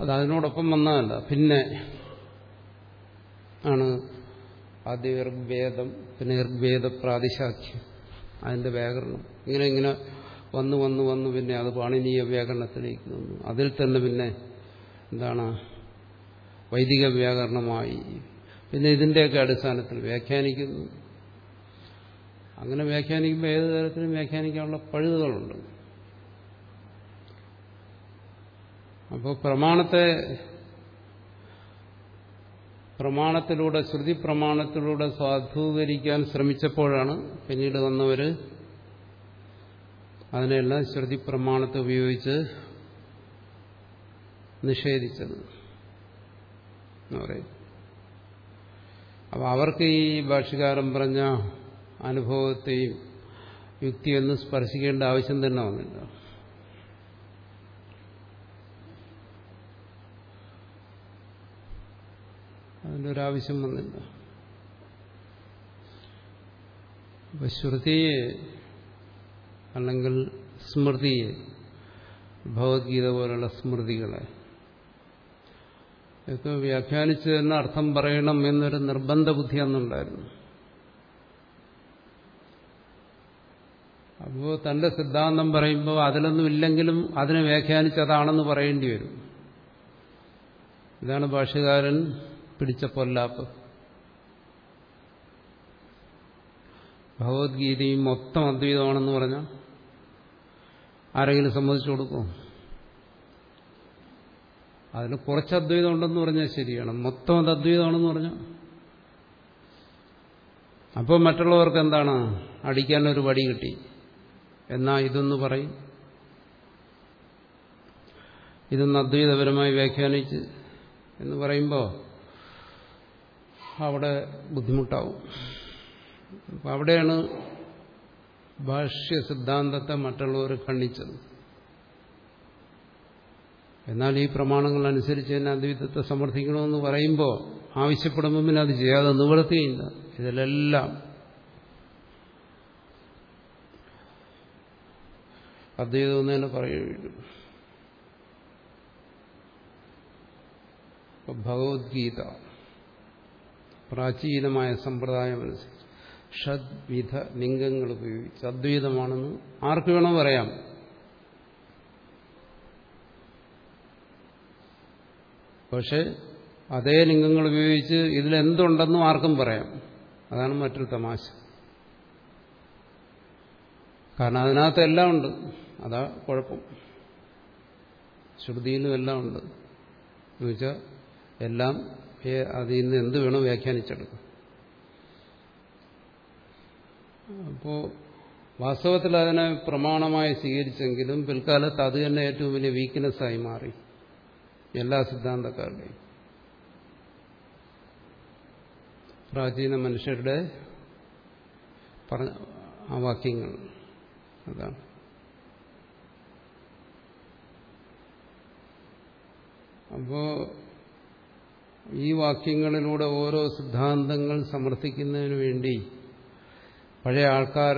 അത് അതിനോടൊപ്പം വന്നതല്ല. പിന്നെ ആണ് ആദ്യ ഋഗ്വേദം പിന്നെ ഋഗ്വേദ പ്രാതിശാഖ്യം അതിന്റെ വ്യാകരണം. ഇങ്ങനെ ഇങ്ങനെ വന്ന് വന്ന് വന്ന് പിന്നെ അത് പാണിനീയ വ്യാകരണത്തിലേക്ക് വന്നു. അതിൽ തന്നെ പിന്നെ എന്താണ്? വൈദിക വ്യാകരണമായി. പിന്നെ ഇതിന്റെയൊക്കെ അടിസ്ഥാനത്തിൽ വ്യാഖ്യാനിക്കുന്നു. അങ്ങനെ വ്യാഖ്യാനിക്കുമ്പോൾ ഏത് തരത്തിലും വ്യാഖ്യാനിക്കാനുള്ള പഴുതുകളുണ്ട്. അപ്പോൾ പ്രമാണത്തെ പ്രമാണത്തിലൂടെ ശ്രുതി പ്രമാണത്തിലൂടെ സാധൂകരിക്കാൻ ശ്രമിച്ചപ്പോഴാണ് പിന്നീട് വന്നവര് അതിനെല്ലാം ശ്രുതി പ്രമാണത്തെ ഉപയോഗിച്ച് നിഷേധിച്ചത് അപ്പൊ അവർക്ക് ഈ ഭാഷകാരം പറഞ്ഞ അനുഭവത്തെയും യുക്തിയൊന്നും സ്പർശിക്കേണ്ട ആവശ്യം തന്നെ വന്നില്ല. അതിന്റെ ഒരാവശ്യം വന്നില്ല. അപ്പൊ ശ്രുതിയെ അല്ലെങ്കിൽ സ്മൃതിയെ ഭഗവത്ഗീത പോലുള്ള സ്മൃതികളെ. ഇതൊക്കെ വ്യാഖ്യാനിച്ചു തന്നെ അർത്ഥം പറയണം എന്നൊരു നിർബന്ധ ബുദ്ധി അന്നുണ്ടായിരുന്നു. അപ്പോൾ തന്റെ സിദ്ധാന്തം പറയുമ്പോൾ അതിലൊന്നും ഇല്ലെങ്കിലും അതിനെ വ്യാഖ്യാനിച്ച് അതാണെന്ന് പറയേണ്ടി വരും. ഇതാണ് ഭാഷകാരൻ പിടിച്ച പൊല്ലാപ്പ്. ഭഗവത്ഗീതയും മൊത്തം അദ്വൈതമാണെന്ന് പറഞ്ഞാൽ ആരെങ്കിലും സമ്മതിച്ചു കൊടുക്കും? അതിന് കുറച്ച് അദ്വൈതം ഉണ്ടെന്ന് പറഞ്ഞാൽ ശരിയാണ്. മൊത്തം അത് അദ്വൈതമാണെന്ന് പറഞ്ഞാൽ അപ്പോൾ മറ്റുള്ളവർക്ക് എന്താണ്? അടിക്കാനൊരു വടി കിട്ടി. എന്നാ ഇതൊന്ന് പറയും. ഇതൊന്ന് അദ്വൈതപരമായി വ്യാഖ്യാനിച്ച് എന്ന് പറയുമ്പോൾ അവിടെ ബുദ്ധിമുട്ടാവും. അവിടെയാണ് ഭാഷ്യ സിദ്ധാന്തത്തെ മറ്റുള്ളവർ ഖണ്ഡിച്ചത്. എന്നാൽ ഈ പ്രമാണങ്ങൾ അനുസരിച്ച് തന്നെ അദ്വൈതത്തെ സമർത്ഥിക്കണമെന്ന് പറയുമ്പോൾ ആവശ്യപ്പെടുമ്പോൾ പിന്നെ അത് ചെയ്യാതെ നിവൃത്തിയില്ല ഇതിലെല്ലാം അദ്വൈതം തന്നെ പറയുകയുള്ളൂ. ഭഗവത്ഗീത പ്രാചീനമായ സമ്പ്രദായം അനുസരിച്ച്. ഷഡ്വിധ ലിംഗങ്ങൾ ഉപയോഗിച്ച്. അദ്വൈതമാണെന്ന് ആർക്ക് വേണോ പറയാം. പക്ഷെ അതേ ലിംഗങ്ങൾ ഉപയോഗിച്ച് ഇതിലെന്തുണ്ടെന്നും ആർക്കും പറയാം. അതാണ് മറ്റൊരു തമാശ. കാരണം അതിനകത്ത് എല്ലാം ഉണ്ട്. അതാ കുഴപ്പം. ശ്രുതിയിലും എല്ലാം ഉണ്ട്. എന്നുവെച്ചാൽ എല്ലാം അതിൽ നിന്ന് എന്ത് വേണോ വ്യാഖ്യാനിച്ചെടുക്കും. അപ്പോൾ വാസ്തവത്തിൽ അതിനെ പ്രമാണമായി സ്വീകരിച്ചെങ്കിലും പിൽക്കാലത്ത് അത് തന്നെ ഏറ്റവും വലിയ വീക്ക്നെസ്സായി മാറി. എല്ലാ സിദ്ധാന്തക്കാരുടെയും. പ്രാചീന മനുഷ്യരുടെ ആ വാക്യങ്ങൾ. അതാണ്. അപ്പോ ഈ വാക്യങ്ങളിലൂടെ ഓരോ സിദ്ധാന്തങ്ങൾ സമർത്ഥിക്കുന്നതിന് വേണ്ടി പഴയ ആൾക്കാർ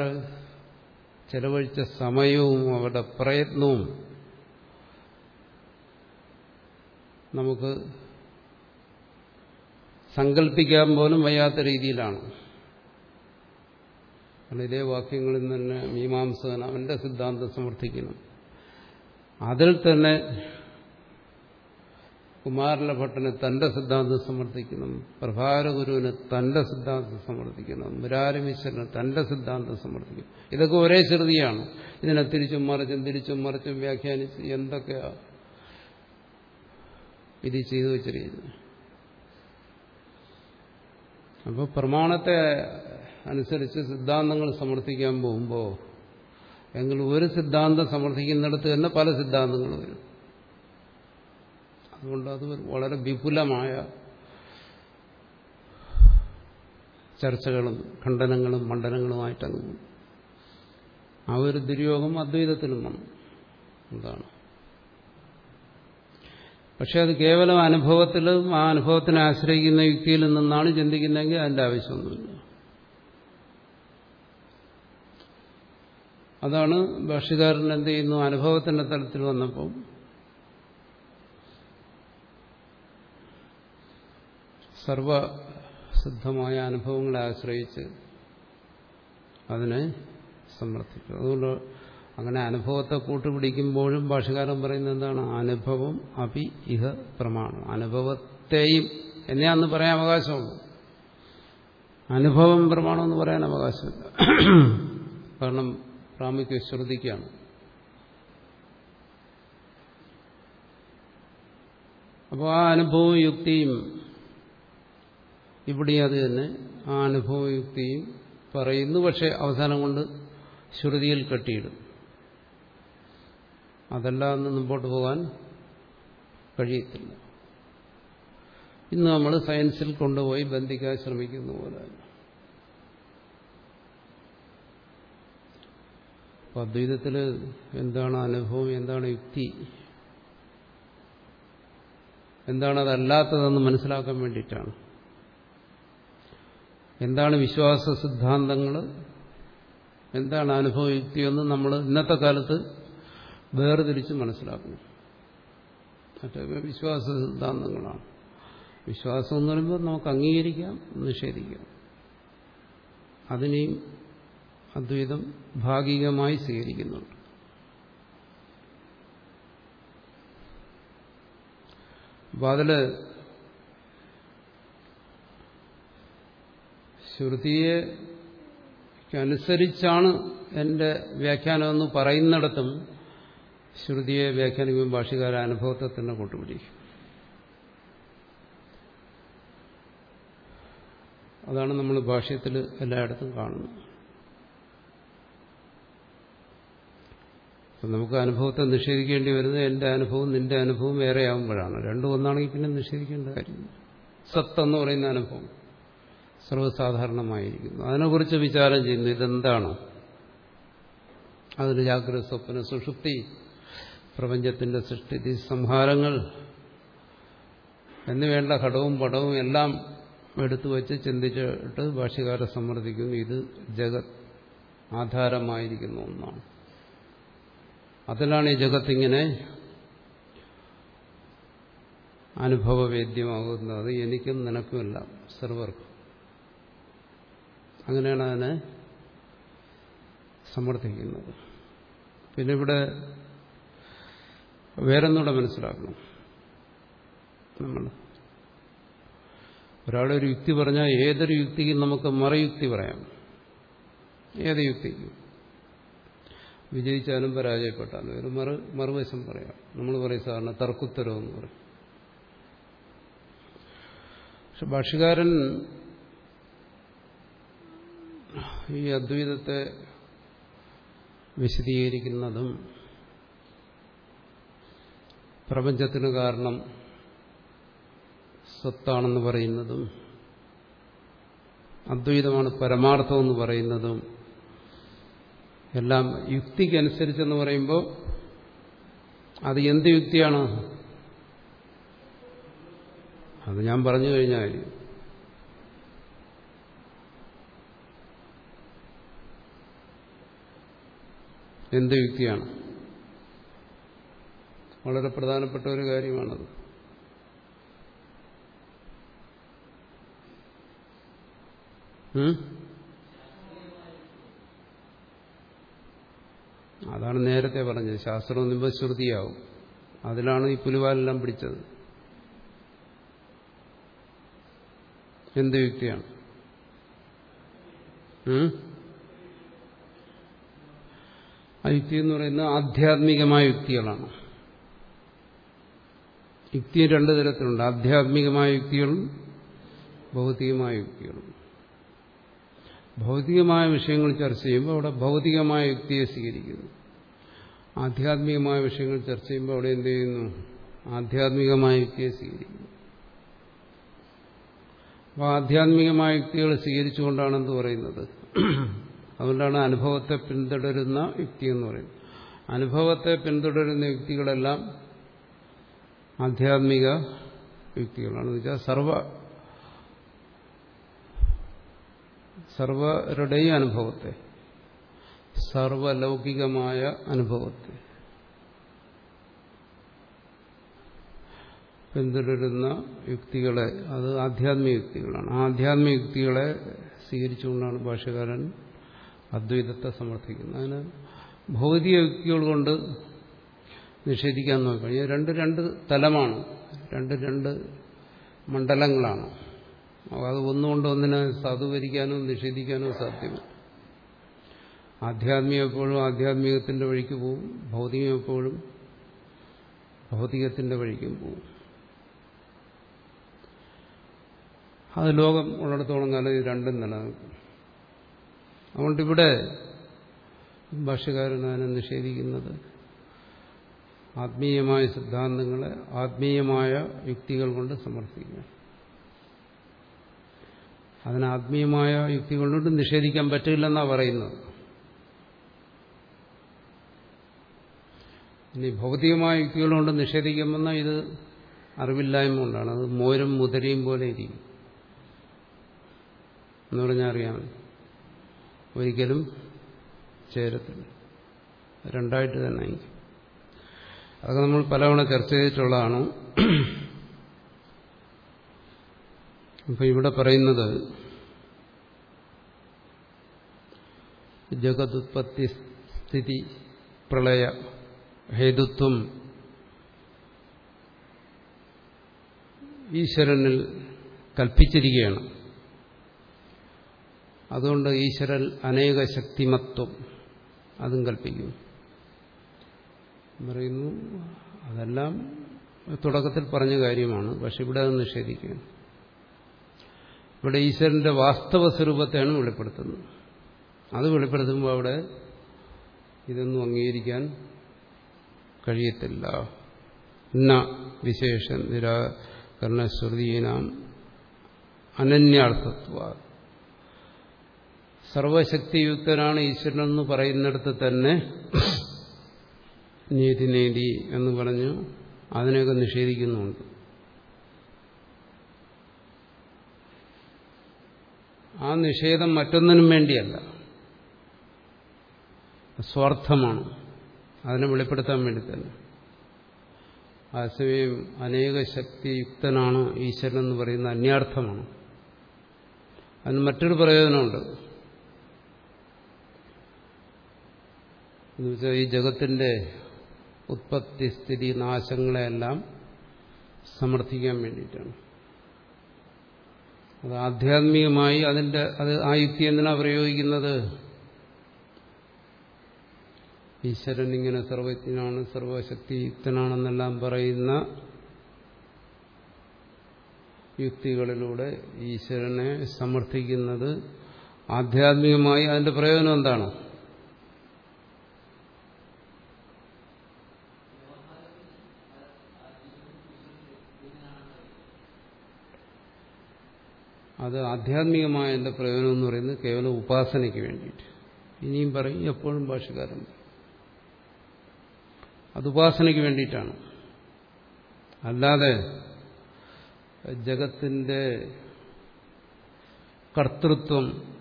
ചെലവഴിച്ച സമയവും അവരുടെ പ്രയത്നവും നമുക്ക് സങ്കല്പിക്കാൻ പോലും വയ്യാത്ത രീതിയിലാണ്. ഇതേ വാക്യങ്ങളിൽ തന്നെ മീമാംസകൻ അവന്റെ സിദ്ധാന്തം സമർത്ഥിക്കുന്നു. അതിൽ തന്നെ കുമാരലഭട്ടന് തന്റെ സിദ്ധാന്തം സമർത്ഥിക്കണം പ്രഭാരഗുരുവിന് തന്റെ സിദ്ധാന്തം സമർത്ഥിക്കണം മുരാരമീശ്വരന് തന്റെ സിദ്ധാന്തം സമർത്ഥിക്കണം ഇതൊക്കെ ഒരേ ശ്രുതിയാണ്. ഇതിനെ തിരിച്ചും മറിച്ചും തിരിച്ചും മറിച്ചും വ്യാഖ്യാനിച്ച് എന്തൊക്കെയാ ഇത് ചെയ്തു വെച്ചിരിക്കുന്നത്? അപ്പോൾ പ്രമാണത്തെ അനുസരിച്ച് സിദ്ധാന്തങ്ങൾ സമർത്ഥിക്കാൻ പോകുമ്പോൾ എങ്കിൽ ഒരു സിദ്ധാന്തം സമർത്ഥിക്കുന്നിടത്ത് തന്നെ പല സിദ്ധാന്തങ്ങൾ വരും. അതുകൊണ്ട് അത് വളരെ വിപുലമായ ചർച്ചകളും ഖണ്ഡനങ്ങളും മണ്ഡലങ്ങളുമായിട്ടങ്ങ് ആ ഒരു ദുര്യോഗം അദ്വൈതത്തിലും വന്നു എന്താണ് പക്ഷെ അത് കേവലം അനുഭവത്തിലും ആ അനുഭവത്തിനെ ആശ്രയിക്കുന്ന യുക്തിയിൽ നിന്നാണ് ചിന്തിക്കുന്നതെങ്കിൽ അതിന്റെ ആവശ്യമൊന്നുമില്ല. അതാണ് ഭക്ഷ്യകാരൻ എന്ത് ചെയ്യുന്നു? അനുഭവത്തിന്റെ തലത്തിൽ വന്നപ്പോൾ സർവസിദ്ധമായ അനുഭവങ്ങളെ ആശ്രയിച്ച് അതിനെ സമർത്ഥിക്കും അതുകൊണ്ട് അങ്ങനെ അനുഭവത്തെ കൂട്ടുപിടിക്കുമ്പോഴും ഭാഷകാരൻ പറയുന്നത് എന്താണ്? അനുഭവം അഭി ഇഹ പ്രമാണം. അനുഭവത്തെയും എന്നെ അന്ന് പറയാൻ അവകാശമുള്ളൂ. അനുഭവം പ്രമാണമെന്ന് പറയാൻ അവകാശമില്ല. കാരണം പ്രാമിക്ക് ശ്രുതിക്കാണ്. അപ്പോൾ ആ അനുഭവവും യുക്തിയും ഇവിടെ അത് തന്നെ ആ അനുഭവയുക്തിയും പറയുന്നു. പക്ഷെ അവസാനം കൊണ്ട് ശ്രുതിയിൽ കെട്ടിയിടും. അതല്ലാതെ മുമ്പോട്ട് പോകാൻ കഴിയത്തില്ല. ഇന്ന് നമ്മൾ സയൻസിൽ കൊണ്ടുപോയി ബന്ധിക്കാൻ ശ്രമിക്കുന്ന പോലെ. അദ്വൈതത്തിൽ എന്താണ് അനുഭവം എന്താണ് യുക്തി? എന്താണ് അതല്ലാത്തതെന്ന് മനസ്സിലാക്കാൻ വേണ്ടിയിട്ടാണ്. എന്താണ് വിശ്വാസ സിദ്ധാന്തങ്ങൾ എന്താണ് അനുഭവയുക്തിയെന്ന് നമ്മൾ ഇന്നത്തെ കാലത്ത് വേർതിരിച്ച് മനസ്സിലാക്കുന്നു. മറ്റേ വിശ്വാസ സിദ്ധാന്തങ്ങളാണ്. വിശ്വാസം എന്ന് പറയുമ്പോൾ നമുക്ക് അംഗീകരിക്കാം നിഷേധിക്കാം. അതിനെയും അദ്വൈതം ഭാഗികമായി സ്വീകരിക്കുന്നുണ്ട്. അപ്പം അതിൽ ശ്രുതിയെ അനുസരിച്ചാണ് എന്റെ വ്യാഖ്യാനമെന്ന് പറയുന്നിടത്തും ശ്രുതിയെ വ്യാഖ്യാനിക്കുമ്പോൾ ഭാഷകാര അനുഭവത്തെ തന്നെ കൊണ്ടുപിടിക്കും അതാണ് നമ്മൾ ഭാഷ്യത്തിൽ എല്ലായിടത്തും കാണുന്നത്. അപ്പം നമുക്ക് അനുഭവത്തെ നിഷേധിക്കേണ്ടി വരുന്നത് എന്റെ അനുഭവം നിന്റെ അനുഭവം വേറെ ആകുമ്പോഴാണ് രണ്ടും ഒന്നാണെങ്കിൽ പിന്നെ നിഷേധിക്കേണ്ട കാര്യം സത്ത് എന്ന് പറയുന്ന അനുഭവം. സർവസാധാരണമായിരിക്കുന്നു. അതിനെക്കുറിച്ച് വിചാരം ചെയ്യുന്നു ഇതെന്താണ്? അതിന് ജാഗ്രത സ്വപ്ന സുഷുപ്തി. പ്രപഞ്ചത്തിന്റെ സൃഷ്ടി സംഹാരങ്ങൾ എന്നുവേണ്ട ഘടവും പടവും എല്ലാം എടുത്തു വച്ച് ചിന്തിച്ചിട്ട് ഭാഷ്യകാരെ സമ്മർദ്ദിക്കുന്നു ഇത് ജഗത് ആധാരമായിരിക്കുന്ന ഒന്നാണ്. അതിലാണ് ഈ ജഗത്തിങ്ങനെ അനുഭവവേദ്യമാകുന്നത്. എനിക്കും നിനക്കുമല്ല സർവർക്കും. അങ്ങനെയാണ് അതിനെ സമർത്ഥിക്കുന്നത്. പിന്നെ ഇവിടെ വേറൊന്നുകൂടെ മനസ്സിലാക്കണം. നമ്മൾ ഒരാളൊരു യുക്തി പറഞ്ഞാൽ ഏതൊരു യുക്തിക്കും നമുക്ക് മറയുക്തി പറയാം. ഏത് യുക്തിക്കും. വിജയിച്ചാലും പരാജയപ്പെട്ടാലും ഒരു മറു മറുവശം പറയാം. നമ്മൾ പറയും സാറിന് തർക്കുത്തരവെന്ന് പറയും. പക്ഷെ ഭാഷകാരൻ ഈ അദ്വൈതത്തെ വിശദീകരിക്കുന്നതും പ്രപഞ്ചത്തിന് കാരണം സ്വത്താണെന്ന് പറയുന്നതും അദ്വൈതമാണ് പരമാർത്ഥം എന്ന് പറയുന്നതും എല്ലാം യുക്തിക്കനുസരിച്ചെന്ന് പറയുമ്പോൾ അത് എന്ത് യുക്തിയാണ്? അത് ഞാൻ പറഞ്ഞു കഴിഞ്ഞാൽ എന്ത് യുക്തിയാണ് വളരെ പ്രധാനപ്പെട്ട ഒരു കാര്യമാണത്? അതാണ് നേരത്തെ പറഞ്ഞത്. ശാസ്ത്രവും നിമ്പശ്രുതിയാവും അതിലാണ് ഈ പുലിവാലെല്ലാം പിടിച്ചത്. എന്ത് യുക്തിയാണ് ആ യുക്തി എന്ന് പറയുന്നത് ആധ്യാത്മികമായ യുക്തികളാണ്. യുക്തി രണ്ട് തരത്തിലുണ്ട്. ആധ്യാത്മികമായ യുക്തികളും ഭൗതികമായ യുക്തികളും. ഭൗതികമായ വിഷയങ്ങൾ ചർച്ച ചെയ്യുമ്പോൾ അവിടെ ഭൗതികമായ യുക്തിയെ സ്വീകരിക്കുന്നു. ആധ്യാത്മികമായ വിഷയങ്ങൾ ചർച്ച ചെയ്യുമ്പോൾ അവിടെ എന്ത് ചെയ്യുന്നു? ആധ്യാത്മികമായ യുക്തിയെ സ്വീകരിക്കുന്നു. അപ്പോൾ ആധ്യാത്മികമായ യുക്തികൾ സ്വീകരിച്ചുകൊണ്ടാണെന്ന് പറയുന്നത്? അതുകൊണ്ടാണ് അനുഭവത്തെ പിന്തുടരുന്ന യുക്തി എന്ന് പറയുന്നത്. അനുഭവത്തെ പിന്തുടരുന്ന യുക്തികളെല്ലാം ആധ്യാത്മിക യുക്തികളാണ് വെച്ചാൽ സർവ സർവരുടെയും അനുഭവത്തെ സർവലൗകികമായ അനുഭവത്തെ പിന്തുടരുന്ന യുക്തികളെ അത് ആധ്യാത്മിക യുക്തികളാണ് ആധ്യാത്മിക യുക്തികളെ സ്വീകരിച്ചുകൊണ്ടാണ് ഭാഷകാരൻ അദ്വൈതത്തെ സമർത്ഥിക്കുന്നു. അതിന് ഭൗതിക യുക്തികൾ കൊണ്ട് നിഷേധിക്കാൻ നോക്കിക്കഴിഞ്ഞാൽ രണ്ട് രണ്ട് തലമാണ്. രണ്ട് രണ്ട് മണ്ഡലങ്ങളാണ്. അത് ഒന്നുകൊണ്ട് ഒന്നിനെ സാധൂകരിക്കാനോ നിഷേധിക്കാനോ സാധ്യമല്ല. ആധ്യാത്മികം എപ്പോഴും ആധ്യാത്മികത്തിന്റെ വഴിക്ക് പോവും. ഭൗതികം എപ്പോഴും ഭൗതികത്തിന്റെ വഴിക്കും പോവും. അത് ലോകം ഉള്ളിടത്തോളം കാലം ഇത് രണ്ടും നിലനിൽക്കും. അതുകൊണ്ട് ഇവിടെ ഭാഷകാരനാണ് നിഷേധിക്കുന്നത് ആത്മീയമായ സിദ്ധാന്തങ്ങളെ ആത്മീയമായ യുക്തികൾ കൊണ്ട് സമർത്ഥിക്കുക അതിന് ആത്മീയമായ യുക്തികൾ കൊണ്ട് നിഷേധിക്കാൻ പറ്റില്ലെന്നാണ് പറയുന്നത്. ഇനി ഭൗതികമായ യുക്തികൾ കൊണ്ട് നിഷേധിക്കുമെന്ന ഇത് അറിവില്ലായ്മ കൊണ്ടാണ്. അത് മോരും മുതരയും പോലെ ഇരിക്കും. എന്ന് പറഞ്ഞാൽ അറിയാം ഒരിക്കലും ചേരത്തില്ല. രണ്ടായിട്ട് തന്നെ അതൊക്കെ നമ്മൾ പലവണ ചർച്ച ചെയ്തിട്ടുള്ളതാണ്. അപ്പൊ ഇവിടെ പറയുന്നത് ജഗതുത്പത്തി സ്ഥിതി പ്രളയ ഹേതുത്വം ഈശ്വരനിൽ കൽപ്പിച്ചിരിക്കുകയാണ്. അതുകൊണ്ട് ഈശ്വരൻ അനേക ശക്തിമത്വം അതും കൽപ്പിക്കും. പറയുന്നു അതെല്ലാം തുടക്കത്തിൽ പറഞ്ഞ കാര്യമാണ് പക്ഷെ ഇവിടെ അത് നിഷേധിക്കുകയാണ്. ഇവിടെ ഈശ്വരന്റെ വാസ്തവ സ്വരൂപത്തെയാണ് വെളിപ്പെടുത്തുന്നത്. അത് വെളിപ്പെടുത്തുമ്പോൾ അവിടെ ഇതൊന്നും അംഗീകരിക്കാൻ കഴിയത്തില്ല. ഇന്ന വിശേഷ നിരാകരണശ്രുതീനാം അനന്യാർത്ഥത്വ സർവശക്തിയുക്തനാണ് ഈശ്വരൻ എന്ന് പറയുന്നിടത്ത് തന്നെ നീതി നേടി എന്ന് പറഞ്ഞു. അതിനെയൊക്കെ നിഷേധിക്കുന്നുണ്ട്. ആ നിഷേധം മറ്റൊന്നിനും വേണ്ടിയല്ല. സ്വാർത്ഥമാണ്. അതിനെ വെളിപ്പെടുത്താൻ വേണ്ടി തന്നെ. ആശയം അനേക ശക്തിയുക്തനാണ് ഈശ്വരൻ എന്ന് പറയുന്ന അന്യാർത്ഥമാണ്. അതിന് മറ്റൊരു പ്രയോജനമുണ്ട്. എന്നുവെച്ചാൽ ഈ ജഗത്തിന്റെ ഉത്പത്തി സ്ഥിതി നാശങ്ങളെല്ലാം സമർത്ഥിക്കാൻ വേണ്ടിയിട്ടാണ്. അത് ആധ്യാത്മികമായി അതിന്റെ അത് ആ യുക്തി എന്തിനാണ് പ്രയോഗിക്കുന്നത്? ഈശ്വരൻ ഇങ്ങനെ സർവജ്ഞനാണ് സർവശക്തിയുക്തനാണെന്നെല്ലാം പറയുന്ന യുക്തികളിലൂടെ ഈശ്വരനെ സമർത്ഥിക്കുന്നത് ആധ്യാത്മികമായി അതിന്റെ പ്രയോജനം എന്താണ്? അത് ആധ്യാത്മികമായ എന്റെ പ്രയോജനം എന്ന് പറയുന്നത് കേവലം ഉപാസനയ്ക്ക് വേണ്ടിയിട്ട്. ഇനിയും പറയും എപ്പോഴും ഭാഷകാരൻ. അത് ഉപാസനയ്ക്ക് വേണ്ടിയിട്ടാണ്. അല്ലാതെ ജഗത്തിന്റെ കർത്തൃത്വം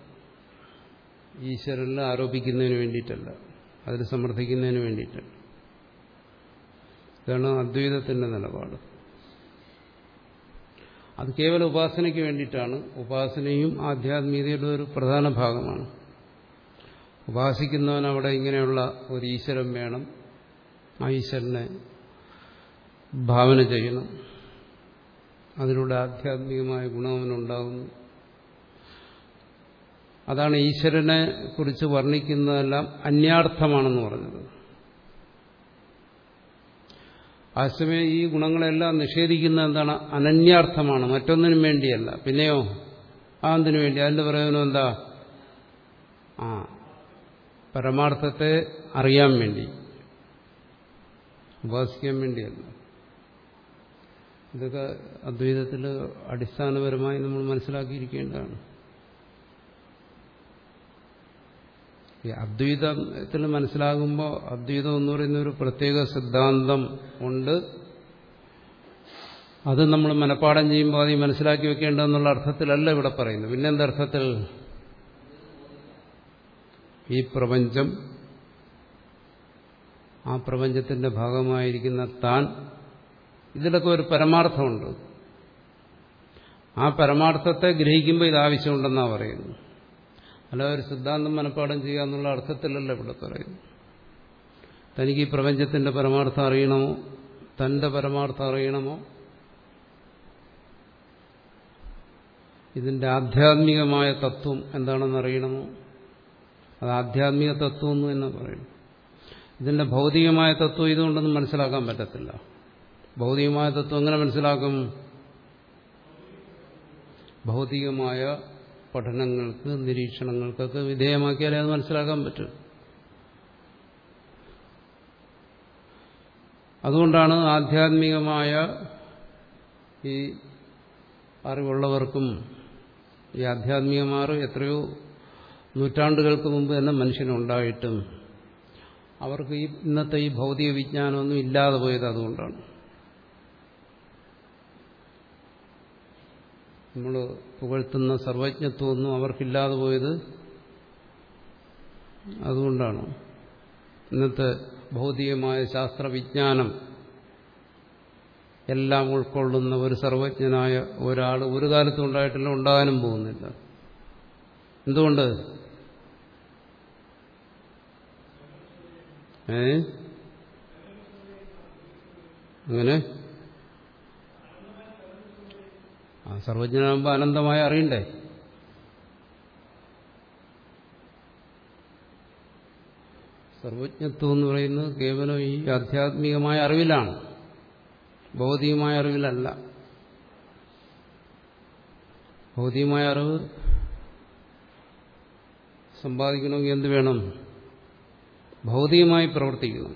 ഈശ്വരനിൽ ആരോപിക്കുന്നതിന് വേണ്ടിയിട്ടല്ല. അതിൽ സമർത്ഥിക്കുന്നതിന് വേണ്ടിയിട്ടല്ല. ഇതാണ് അദ്വൈതത്തിന്റെ നിലപാട്. അത് കേവല ഉപാസനയ്ക്ക് വേണ്ടിയിട്ടാണ്. ഉപാസനയും ആധ്യാത്മികതയുടെ ഒരു പ്രധാന ഭാഗമാണ്. ഉപാസിക്കുന്നവൻ അവിടെ ഇങ്ങനെയുള്ള ഒരു ഈശ്വരൻ വേണം. ആ ഈശ്വരനെ ഭാവന ചെയ്യണം. അതിലൂടെ ആധ്യാത്മികമായ ഗുണവനുണ്ടാകുന്നു. അതാണ് ഈശ്വരനെ കുറിച്ച് വർണിക്കുന്നതെല്ലാം അന്യാർത്ഥമാണെന്ന് പറഞ്ഞത്. ആശ്രമം ഈ ഗുണങ്ങളെല്ലാം നിഷേധിക്കുന്ന എന്താണ്? അനന്യാർത്ഥമാണ്. മറ്റൊന്നിനും വേണ്ടിയല്ല. പിന്നെയോ? ആ എന്തിനു വേണ്ടി? അതിന്റെ പ്രയോജനം എന്താ? ആ പരമാർത്ഥത്തെ അറിയാൻ വേണ്ടി. ഉപാസിക്കാൻ വേണ്ടിയല്ല. ഇതൊക്കെ അദ്വൈതത്തിൽ അടിസ്ഥാനപരമായി നമ്മൾ മനസ്സിലാക്കിയിരിക്കേണ്ടതാണ്. ഈ അദ്വൈതത്തിൽ മനസ്സിലാകുമ്പോൾ അദ്വൈതം എന്ന് പറയുന്ന ഒരു പ്രത്യേക സിദ്ധാന്തം ഉണ്ട്. അത് നമ്മൾ മനഃപ്പാടം ചെയ്യുമ്പോൾ അത് മനസ്സിലാക്കി വെക്കേണ്ടതെന്നുള്ള അർത്ഥത്തിലല്ല ഇവിടെ പറയുന്നത്. പിന്നെന്തർത്ഥത്തിൽ ഈ പ്രപഞ്ചം ആ പ്രപഞ്ചത്തിന്റെ ഭാഗമായിരിക്കുന്ന താൻ ഇതിലൊക്കെ ഒരു പരമാർത്ഥമുണ്ട്. ആ പരമാർത്ഥത്തെ ഗ്രഹിക്കുമ്പോൾ ഇത് ആവശ്യമുണ്ടെന്നാണ് പറയുന്നത്. അല്ല ഒരു സിദ്ധാന്തം മനഃപ്പാടം ചെയ്യുക എന്നുള്ള അർത്ഥത്തിലല്ല ഇവിടെ പറയുന്നു തനിക്ക് ഈ പ്രപഞ്ചത്തിന്റെ പരമാർത്ഥം അറിയണമോ? തന്റെ പരമാർത്ഥം അറിയണമോ? ഇതിന്റെ ആധ്യാത്മികമായ തത്വം എന്താണെന്ന് അറിയണമോ? അത് ആധ്യാത്മിക തത്വം എന്ന് തന്നെ പറയുന്നു ഇതിന്റെ ഭൗതികമായ തത്വം ഇതുകൊണ്ടൊന്നും മനസ്സിലാക്കാൻ പറ്റത്തില്ല. ഭൗതികമായ തത്വം എങ്ങനെ മനസ്സിലാക്കും? ഭൗതികമായ പഠനങ്ങൾക്ക് നിരീക്ഷണങ്ങൾക്കൊക്കെ വിധേയമാക്കിയാലേ അത് മനസ്സിലാക്കാൻ പറ്റും. അതുകൊണ്ടാണ് ആധ്യാത്മികമായ ഈ അറിവുള്ളവർക്കും ഈ ആധ്യാത്മികമാർ എത്രയോ നൂറ്റാണ്ടുകൾക്ക് മുമ്പ് തന്നെ മനുഷ്യനുണ്ടായിട്ടും അവർക്ക് ഈ ഇന്നത്തെ ഈ ഭൗതിക വിജ്ഞാനമൊന്നും ഇല്ലാതെ പോയത് അതുകൊണ്ടാണ്. നമ്മൾ പുകഴ്ത്തുന്ന സർവജ്ഞത്വമൊന്നും അവർക്കില്ലാതെ പോയത് അതുകൊണ്ടാണ്. ഇന്നത്തെ ഭൗതികമായ ശാസ്ത്രവിജ്ഞാനം എല്ലാം ഉൾക്കൊള്ളുന്ന ഒരു സർവജ്ഞനായ ഒരാൾ ഒരു കാലത്തും ഉണ്ടായിട്ടില്ല ഉണ്ടാകാനും പോകുന്നില്ല. എന്തുകൊണ്ട്? ഏ? അങ്ങനെ? ആ സർവജ്ഞനാകുമ്പോൾ അനന്തമായി അറിയണ്ടേ? സർവജ്ഞത്വം എന്ന് പറയുന്നത് കേവലം ഈ ആധ്യാത്മികമായ അറിവിലാണ്. ഭൗതികമായ അറിവിലല്ല. ഭൗതികമായ അറിവ് സമ്പാദിക്കണമെങ്കിൽ എന്ത് വേണം? ഭൗതികമായി പ്രവർത്തിക്കണം.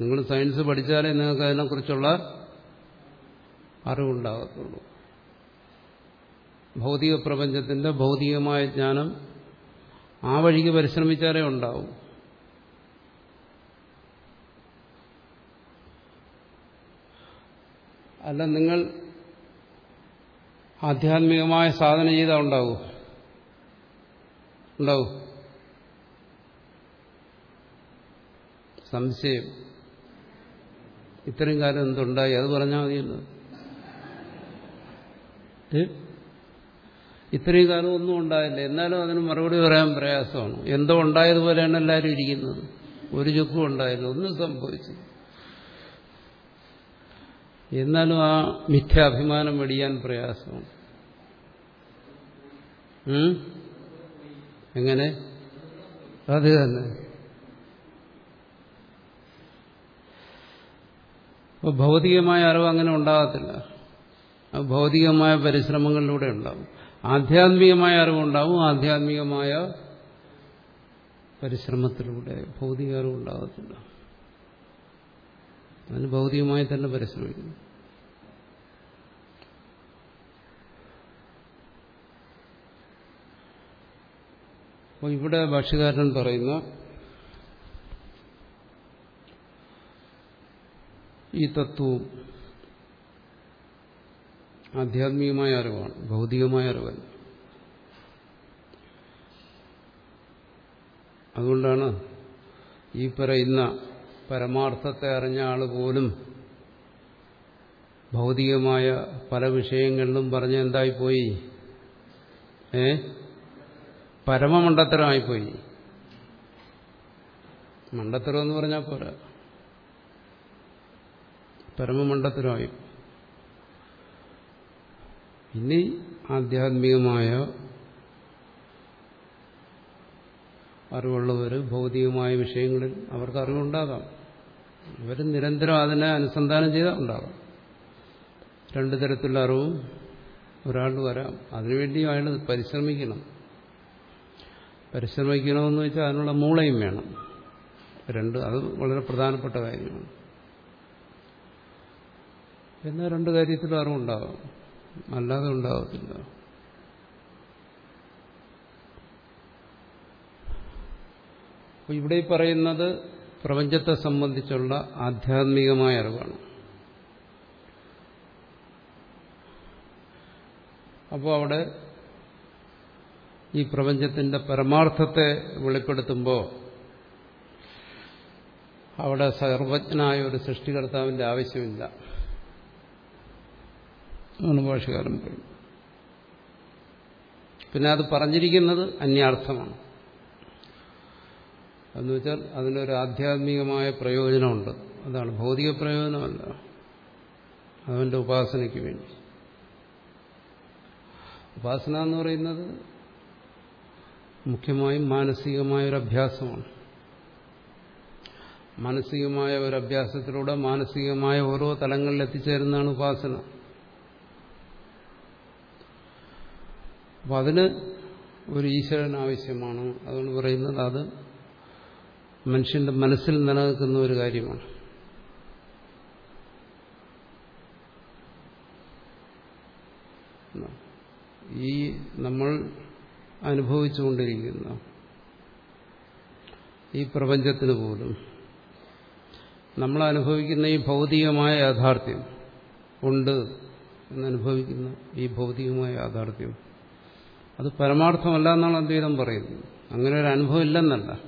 നിങ്ങൾ സയൻസ് പഠിച്ചാലേ നിങ്ങൾക്ക് അതിനെക്കുറിച്ചുള്ള അറിവുണ്ടാകത്തുള്ളൂ. ഭൗതിക പ്രപഞ്ചത്തിന്റെ ഭൗതികമായ ജ്ഞാനം ആ വഴിക്ക് പരിശ്രമിച്ചാലേ ഉണ്ടാവും. അല്ല നിങ്ങൾ ആധ്യാത്മികമായ സാധന ചെയ്താൽ ഉണ്ടാവൂ. ഉണ്ടാവൂ. സംശയം. ഇത്രയും കാലം എന്തുണ്ടായി? അത് പറഞ്ഞാൽ മതിയല്ലോ. ഇത്രയും കാലം ഒന്നും ഉണ്ടായില്ല. എന്നാലും അതിന് മറുപടി പറയാൻ പ്രയാസമാണ്. എന്തോ ഉണ്ടായതുപോലെയാണ് എല്ലാവരും ഇരിക്കുന്നത്. ഒരു ചുക്കും ഉണ്ടായില്ല. ഒന്നും സംഭവിച്ചു എന്നാലും ആ മിഥ്യാഭിമാനം വെടിയാൻ പ്രയാസമാണ്. എങ്ങനെ? അത് തന്നെ. ഭൗതികമായ അറിവ് അങ്ങനെ ഉണ്ടാകത്തില്ല. അത് ഭൗതികമായ പരിശ്രമങ്ങളിലൂടെ ഉണ്ടാവും. ആധ്യാത്മികമായ അറിവുണ്ടാവും ആധ്യാത്മികമായ പരിശ്രമത്തിലൂടെ ഭൗതിക അറിവുണ്ടാകത്തില്ല അതിന് ഭൗതികമായി തന്നെ പരിശ്രമിക്കുന്നു. അപ്പോൾ ഇവിടെ ഭാഷകാരൻ പറയുന്ന ഈ തത്വവും ആധ്യാത്മികമായ അറിവാണ് ഭൗതികമായ അറിവല്ല അതുകൊണ്ടാണ് ഈ പറയുന്ന പരമാർത്ഥത്തെ അറിഞ്ഞ ആൾ പോലും ഭൗതികമായ പല വിഷയങ്ങളിലും പറഞ്ഞ എന്തായിപ്പോയി? ഏ? പരമമണ്ടത്തരമായിപ്പോയി മണ്ടത്തരം എന്ന് പറഞ്ഞാൽ പോരാ. പരമമണ്ടത്തരമായി ഇനി ആധ്യാത്മികമായ അറിവുള്ളവർ ഭൗതികമായ വിഷയങ്ങളിൽ അവർക്ക് അറിവുണ്ടാകാം. അവർ നിരന്തരം അതിനെ അനുസന്ധാനം ചെയ്താൽ ഉണ്ടാകാം. രണ്ടു തരത്തിലുള്ള അറിവും ഒരാൾക്ക് വരാം. അതിനുവേണ്ടി അയാൾ പരിശ്രമിക്കണം. പരിശ്രമിക്കണമെന്ന് വെച്ചാൽ അതിനുള്ള മൂളയും വേണം. രണ്ട് അത് വളരെ പ്രധാനപ്പെട്ട കാര്യമാണ്. എന്നാൽ രണ്ട് കാര്യത്തിലും അറിവുണ്ടാകാം. അല്ലാതെ ഉണ്ടാകത്തില്ല ഇവിടെ പറയുന്നത് പ്രപഞ്ചത്തെ സംബന്ധിച്ചുള്ള ആധ്യാത്മികമായ അറിവാണ്. അപ്പോൾ അവിടെ ഈ പ്രപഞ്ചത്തിന്റെ പരമാർത്ഥത്തെ വെളിപ്പെടുത്തുമ്പോൾ അവിടെ സർവജ്ഞനായ ഒരു സൃഷ്ടികർത്താവിന്റെ ആവശ്യമില്ല. ആണ് ഭാഷകാരൻ പറയുന്നത്. പിന്നെ അത് പറഞ്ഞിരിക്കുന്നത് അന്യാർത്ഥമാണ്. എന്ന് വെച്ചാൽ അതിനൊരു ആധ്യാത്മികമായ പ്രയോജനമുണ്ട്. അതാണ് ഭൗതിക പ്രയോജനമല്ല. അവന്റെ ഉപാസനയ്ക്ക് വേണ്ടി. ഉപാസന എന്ന് പറയുന്നത് മുഖ്യമായും മാനസികമായ ഒരു അഭ്യാസമാണ്. മാനസികമായ ഒരു അഭ്യാസത്തിലൂടെ മാനസികമായ ഓരോ തലങ്ങളിൽ എത്തിച്ചേരുന്നതാണ് ഉപാസന. അപ്പം അതിന് ഒരു ഈശ്വരൻ ആവശ്യമാണ്. അതുകൊണ്ട് പറയുന്നത് അത് മനുഷ്യന്റെ മനസ്സിൽ നിലനിൽക്കുന്ന ഒരു കാര്യമാണ്. ഈ നമ്മൾ അനുഭവിച്ചുകൊണ്ടിരിക്കുന്ന ഈ പ്രപഞ്ചത്തിന് പോലും നമ്മൾ അനുഭവിക്കുന്ന ഈ ഭൗതികമായ യാഥാർത്ഥ്യം ഉണ്ട് എന്നനുഭവിക്കുന്ന ഈ ഭൗതികമായ യാഥാർത്ഥ്യം അത് പരമാർത്ഥമല്ല എന്നാണ് അദ്വൈതം പറയുന്നത്. അങ്ങനെ ഒരു അനുഭവം ഇല്ലെന്നല്ല.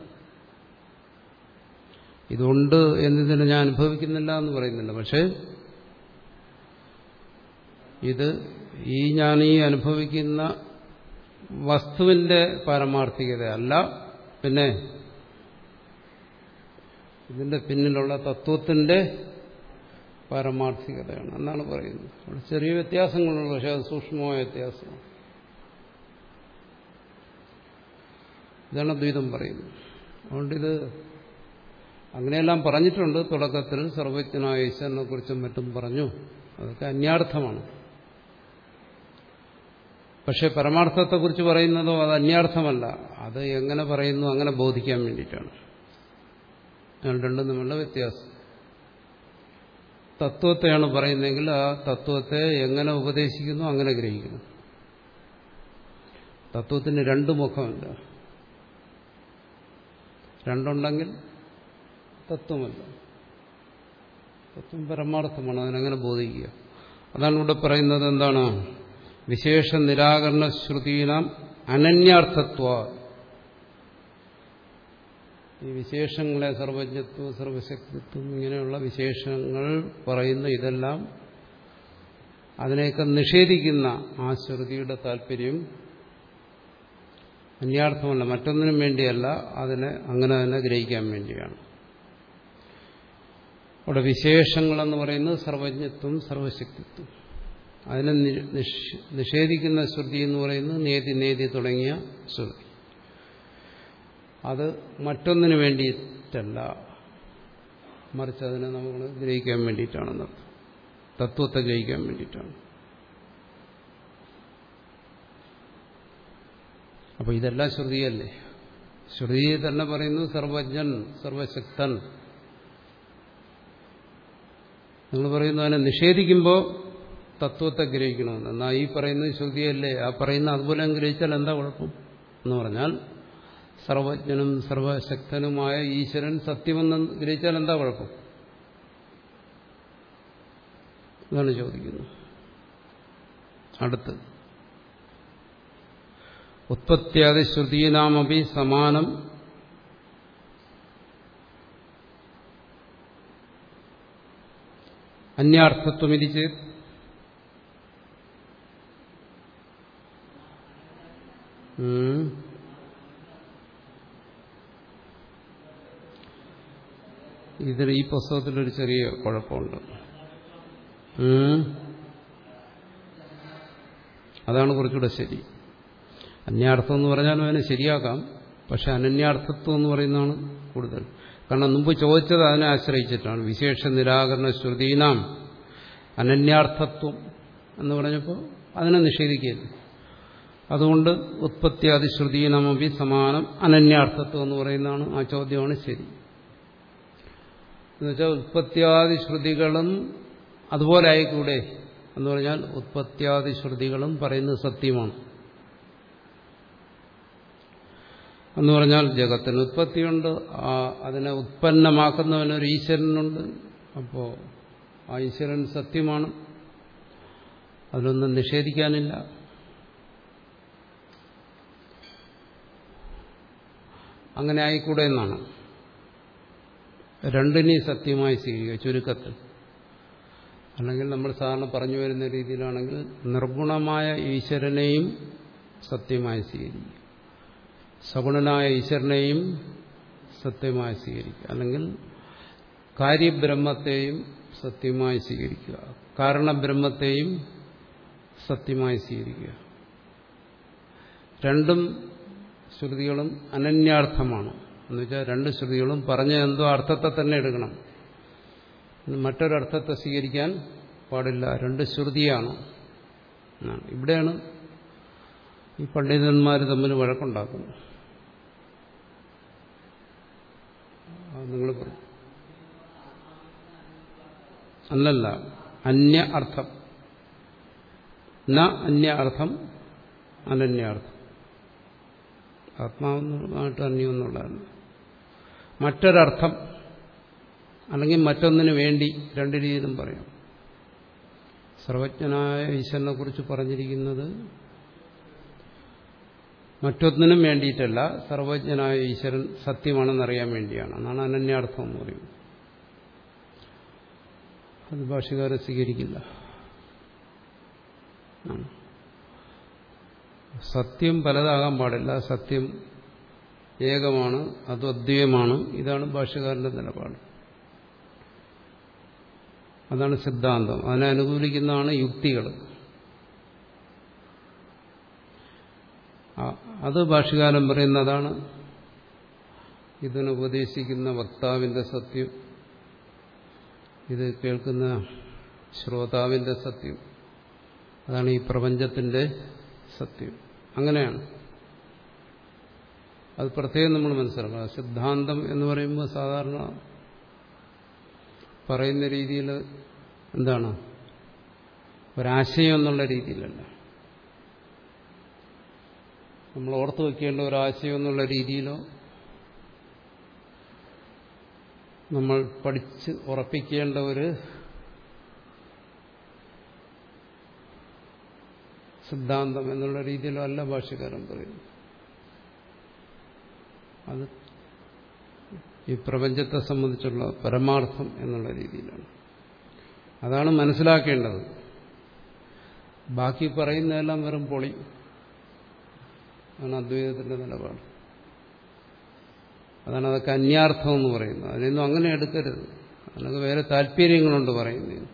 ഇതുണ്ട് എന്നതിന് ഞാൻ അനുഭവിക്കുന്നില്ല എന്ന് പറയുന്നില്ല. പക്ഷേ ഇത് ഈ ഞാൻ ഈ അനുഭവിക്കുന്ന വസ്തുവിന്റെ പാരമാർത്ഥികതയല്ല. പിന്നെ ഇതിന്റെ പിന്നിലുള്ള തത്വത്തിന്റെ പരമാർത്ഥികതയാണ്. എന്നാണ് പറയുന്നത്. അവിടെ ചെറിയ വ്യത്യാസങ്ങളുള്ളൂ പക്ഷെ അത് സൂക്ഷ്മമായ വ്യത്യാസമാണ്. ഇതാണ് അദ്വൈതം പറയുന്നത്. അതുകൊണ്ടിത് അങ്ങനെയെല്ലാം പറഞ്ഞിട്ടുണ്ട്. തുടക്കത്തിൽ സർവജ്ഞനായ ഈശ്വരനെ കുറിച്ചും മറ്റും പറഞ്ഞു. അതൊക്കെ അന്യാർത്ഥമാണ്. പക്ഷെ പരമാർത്ഥത്തെക്കുറിച്ച് പറയുന്നതോ അത് അന്യാർത്ഥമല്ല. അത് എങ്ങനെ പറയുന്നു അങ്ങനെ ബോധിക്കാൻ വേണ്ടിയിട്ടാണ്. രണ്ടും തമ്മിലുള്ള വ്യത്യാസം. തത്വത്തെയാണ് പറയുന്നതെങ്കിൽ ആ തത്വത്തെ എങ്ങനെ ഉപദേശിക്കുന്നു അങ്ങനെ ഗ്രഹിക്കുന്നു. തത്വത്തിന് രണ്ട് മുഖമില്ല രണ്ടുണ്ടെങ്കിൽ തത്വമല്ല. തത്വം പരമാർത്ഥമാണ് അതിനെങ്ങനെ ബോധിക്കുക. അതാണ് ഇവിടെ പറയുന്നത് എന്താണ്? വിശേഷ നിരാകരണ ശ്രുതിനാം അനന്യാർത്ഥത്വ. ഈ വിശേഷങ്ങളെ സർവജ്ഞത്വം സർവശക്തിത്വം ഇങ്ങനെയുള്ള വിശേഷങ്ങൾ പറയുന്ന ഇതെല്ലാം അതിനെയൊക്കെ നിഷേധിക്കുന്ന ആ ശ്രുതിയുടെ താല്പര്യം അന്യാർത്ഥമല്ല. മറ്റൊന്നിനും വേണ്ടിയല്ല അതിനെ അങ്ങനെ തന്നെ ഗ്രഹിക്കാൻ വേണ്ടിയാണ്. അവിടെ വിശേഷങ്ങളെന്ന് പറയുന്നത് സർവജ്ഞത്വം സർവശക്തിത്വം. അതിനെ നിഷേധിക്കുന്ന ശ്രുതി എന്ന് പറയുന്നത് നേതി നേതി തുടങ്ങിയ ശ്രുതി. അത് മറ്റൊന്നിനു വേണ്ടിയിട്ടല്ല. മറിച്ച് അതിനെ നമ്മൾ ഗ്രഹിക്കാൻ വേണ്ടിയിട്ടാണെന്നർത്ഥം തത്വത്തെ ഗ്രഹിക്കാൻ വേണ്ടിയിട്ടാണ്. അപ്പൊ ഇതെല്ലാം ശ്രുതിയല്ലേ? ശ്രുതിയെ തന്നെ പറയുന്നു സർവജ്ഞൻ സർവശക്തൻ. നിങ്ങൾ പറയുന്നു അതിനെ നിഷേധിക്കുമ്പോൾ തത്വത്തെ ഗ്രഹിക്കണമെന്ന്. എന്നാൽ ഈ പറയുന്നത് ശ്രുതിയല്ലേ? ആ പറയുന്ന അതുപോലെ ഗ്രഹിച്ചാൽ എന്താ കുഴപ്പം? എന്ന് പറഞ്ഞാൽ സർവജ്ഞനും സർവശക്തനുമായ ഈശ്വരൻ സത്യമെന്ന് ഗ്രഹിച്ചാൽ എന്താ കുഴപ്പം? എന്നാണ് ചോദിക്കുന്നത്. അടുത്ത് ഉത്പത്തിയാദി ശ്രുതിയിലാമപി സമാനം. അന്യാർത്ഥത്വമിതി ചേത് ഇതിൽ ഈ പുസ്തകത്തിലൊരു ചെറിയ കുഴപ്പമുണ്ട്. അതാണ് കുറച്ചുകൂടെ ശരി. അന്യാർത്ഥം എന്ന് പറഞ്ഞാലും അതിനെ ശരിയാക്കാം. പക്ഷെ അനന്യാർത്ഥത്വം എന്ന് പറയുന്നതാണ് കൂടുതൽ. കാരണം മുമ്പ് ചോദിച്ചത് അതിനെ ആശ്രയിച്ചിട്ടാണ്. വിശേഷ നിരാകരണ ശ്രുതീനാം അനന്യാർത്ഥത്വം എന്ന് പറഞ്ഞപ്പോൾ അതിനെ നിഷേധിക്കരുത് അതുകൊണ്ട് ഉത്പത്തി അതിശ്രുതീനമി സമാനം അനന്യാർത്ഥത്വം എന്ന് പറയുന്നതാണ് ആ ചോദ്യമാണ് ശരി. എന്നുവെച്ചാൽ ഉത്പത്യാദിശ്രുതികളും അതുപോലെ ആയിക്കൂടെ എന്ന് പറഞ്ഞാൽ ഉത്പത്യാദിശ്രുതികളും പറയുന്നത് സത്യമാണ്. എന്ന് പറഞ്ഞാൽ ജഗത്തിന് ഉത്പത്തിയുണ്ട്. ആ അതിനെ ഉത്പന്നമാക്കുന്നവനൊരു ഈശ്വരനുണ്ട്. അപ്പോൾ ആ ഈശ്വരൻ സത്യമാണ്. അതിലൊന്നും നിഷേധിക്കാനില്ല. അങ്ങനെ ആയിക്കൂടെ എന്നാണ്. രണ്ടിനെയും സത്യമായി സ്വീകരിക്കുക ചുരുക്കത്തിൽ. അല്ലെങ്കിൽ നമ്മൾ സാധാരണ പറഞ്ഞു വരുന്ന രീതിയിലാണെങ്കിൽ നിർഗുണമായ ഈശ്വരനെയും സത്യമായി സ്വീകരിക്കുക. സഗുണനായ ഈശ്വരനെയും സത്യമായി സ്വീകരിക്കുക. അല്ലെങ്കിൽ കാര്യബ്രഹ്മത്തെയും സത്യമായി സ്വീകരിക്കുക. കാരണബ്രഹ്മത്തെയും സത്യമായി സ്വീകരിക്കുക. രണ്ടും ശ്രുതികളും അനന്യാർത്ഥമാണ്. എന്നുവെച്ചാൽ രണ്ട് ശ്രുതികളും പറഞ്ഞ എന്തോ അർത്ഥത്തെ തന്നെ എടുക്കണം. മറ്റൊരർത്ഥത്തെ സ്വീകരിക്കാൻ പാടില്ല. രണ്ട് ശ്രുതിയാണ്. ഇവിടെയാണ് ഈ പണ്ഡിതന്മാർ തമ്മിൽ വഴക്കുണ്ടാക്കുന്നത്. നിങ്ങൾ അല്ലല്ല അന്യ അർത്ഥം. ന അന്യ അർത്ഥം അനന്യാർത്ഥം ആത്മാവെന്നുള്ളതായിട്ട് അന്യമെന്നുള്ളതാണ് മറ്റൊരർത്ഥം അല്ലെങ്കിൽ മറ്റൊന്നിനു വേണ്ടി രണ്ട് രീതിയിലും പറയാം. സർവജ്ഞനായ ഈശ്വരനെ കുറിച്ച് പറഞ്ഞിരിക്കുന്നത് മറ്റൊന്നിനും വേണ്ടിയിട്ടല്ല സർവജ്ഞനായ ഈശ്വരൻ സത്യമാണെന്നറിയാൻ വേണ്ടിയാണ്. എന്നാണ് അനന്യാർത്ഥം എന്ന് പറയുന്നത്. അത് ഭാഷകാരെ സ്വീകരിക്കില്ല. സത്യം പലതാകാൻ പാടില്ല. സത്യം ഏകമാണ് അത് അദ്വൈതമാണ്. ഇതാണ് ഭാഷകാരന്റെ നിലപാട്. അതാണ് സിദ്ധാന്തം. അതിനെ അനുകൂലിക്കുന്നതാണ് യുക്തികൾ. അത് ഭാഷകാലം പറയുന്നതാണ്. ഇതിനുപദേശിക്കുന്ന വക്താവിന്റെ സത്യം. ഇത് കേൾക്കുന്ന ശ്രോതാവിന്റെ സത്യം. അതാണ് ഈ പ്രപഞ്ചത്തിന്റെ സത്യം. അങ്ങനെയാണ്. അത് പ്രത്യേകം നമ്മൾ മനസ്സിലാക്കണം. സിദ്ധാന്തം എന്ന് പറയുമ്പോൾ സാധാരണ പറയുന്ന രീതിയിൽ എന്താണ്? ഒരാശയം എന്നുള്ള രീതിയിലല്ല. നമ്മൾ ഓർത്തു വയ്ക്കേണ്ട ആശയം എന്നുള്ള രീതിയിലോ നമ്മൾ പഠിച്ച് ഉറപ്പിക്കേണ്ട ഒരു സിദ്ധാന്തം എന്നുള്ള രീതിയിലോ അല്ല ഭാഷകാരൻ പറയുന്നു അത് ഈ പ്രപഞ്ചത്തെ സംബന്ധിച്ചുള്ള പരമാർത്ഥം എന്നുള്ള രീതിയിലാണ്. അതാണ് മനസ്സിലാക്കേണ്ടത്. ബാക്കി പറയുന്നതെല്ലാം വെറും പൊളി. ആണ് അദ്വൈതത്തിന്റെ നിലപാട്. അതാണ് അതൊക്കെ അന്യാർത്ഥം എന്ന് പറയുന്നത്. അതിനൊന്നും അങ്ങനെ എടുക്കരുത്. അതിനൊക്കെ വേറെ താല്പര്യങ്ങളുണ്ട് പറയുന്നതിന്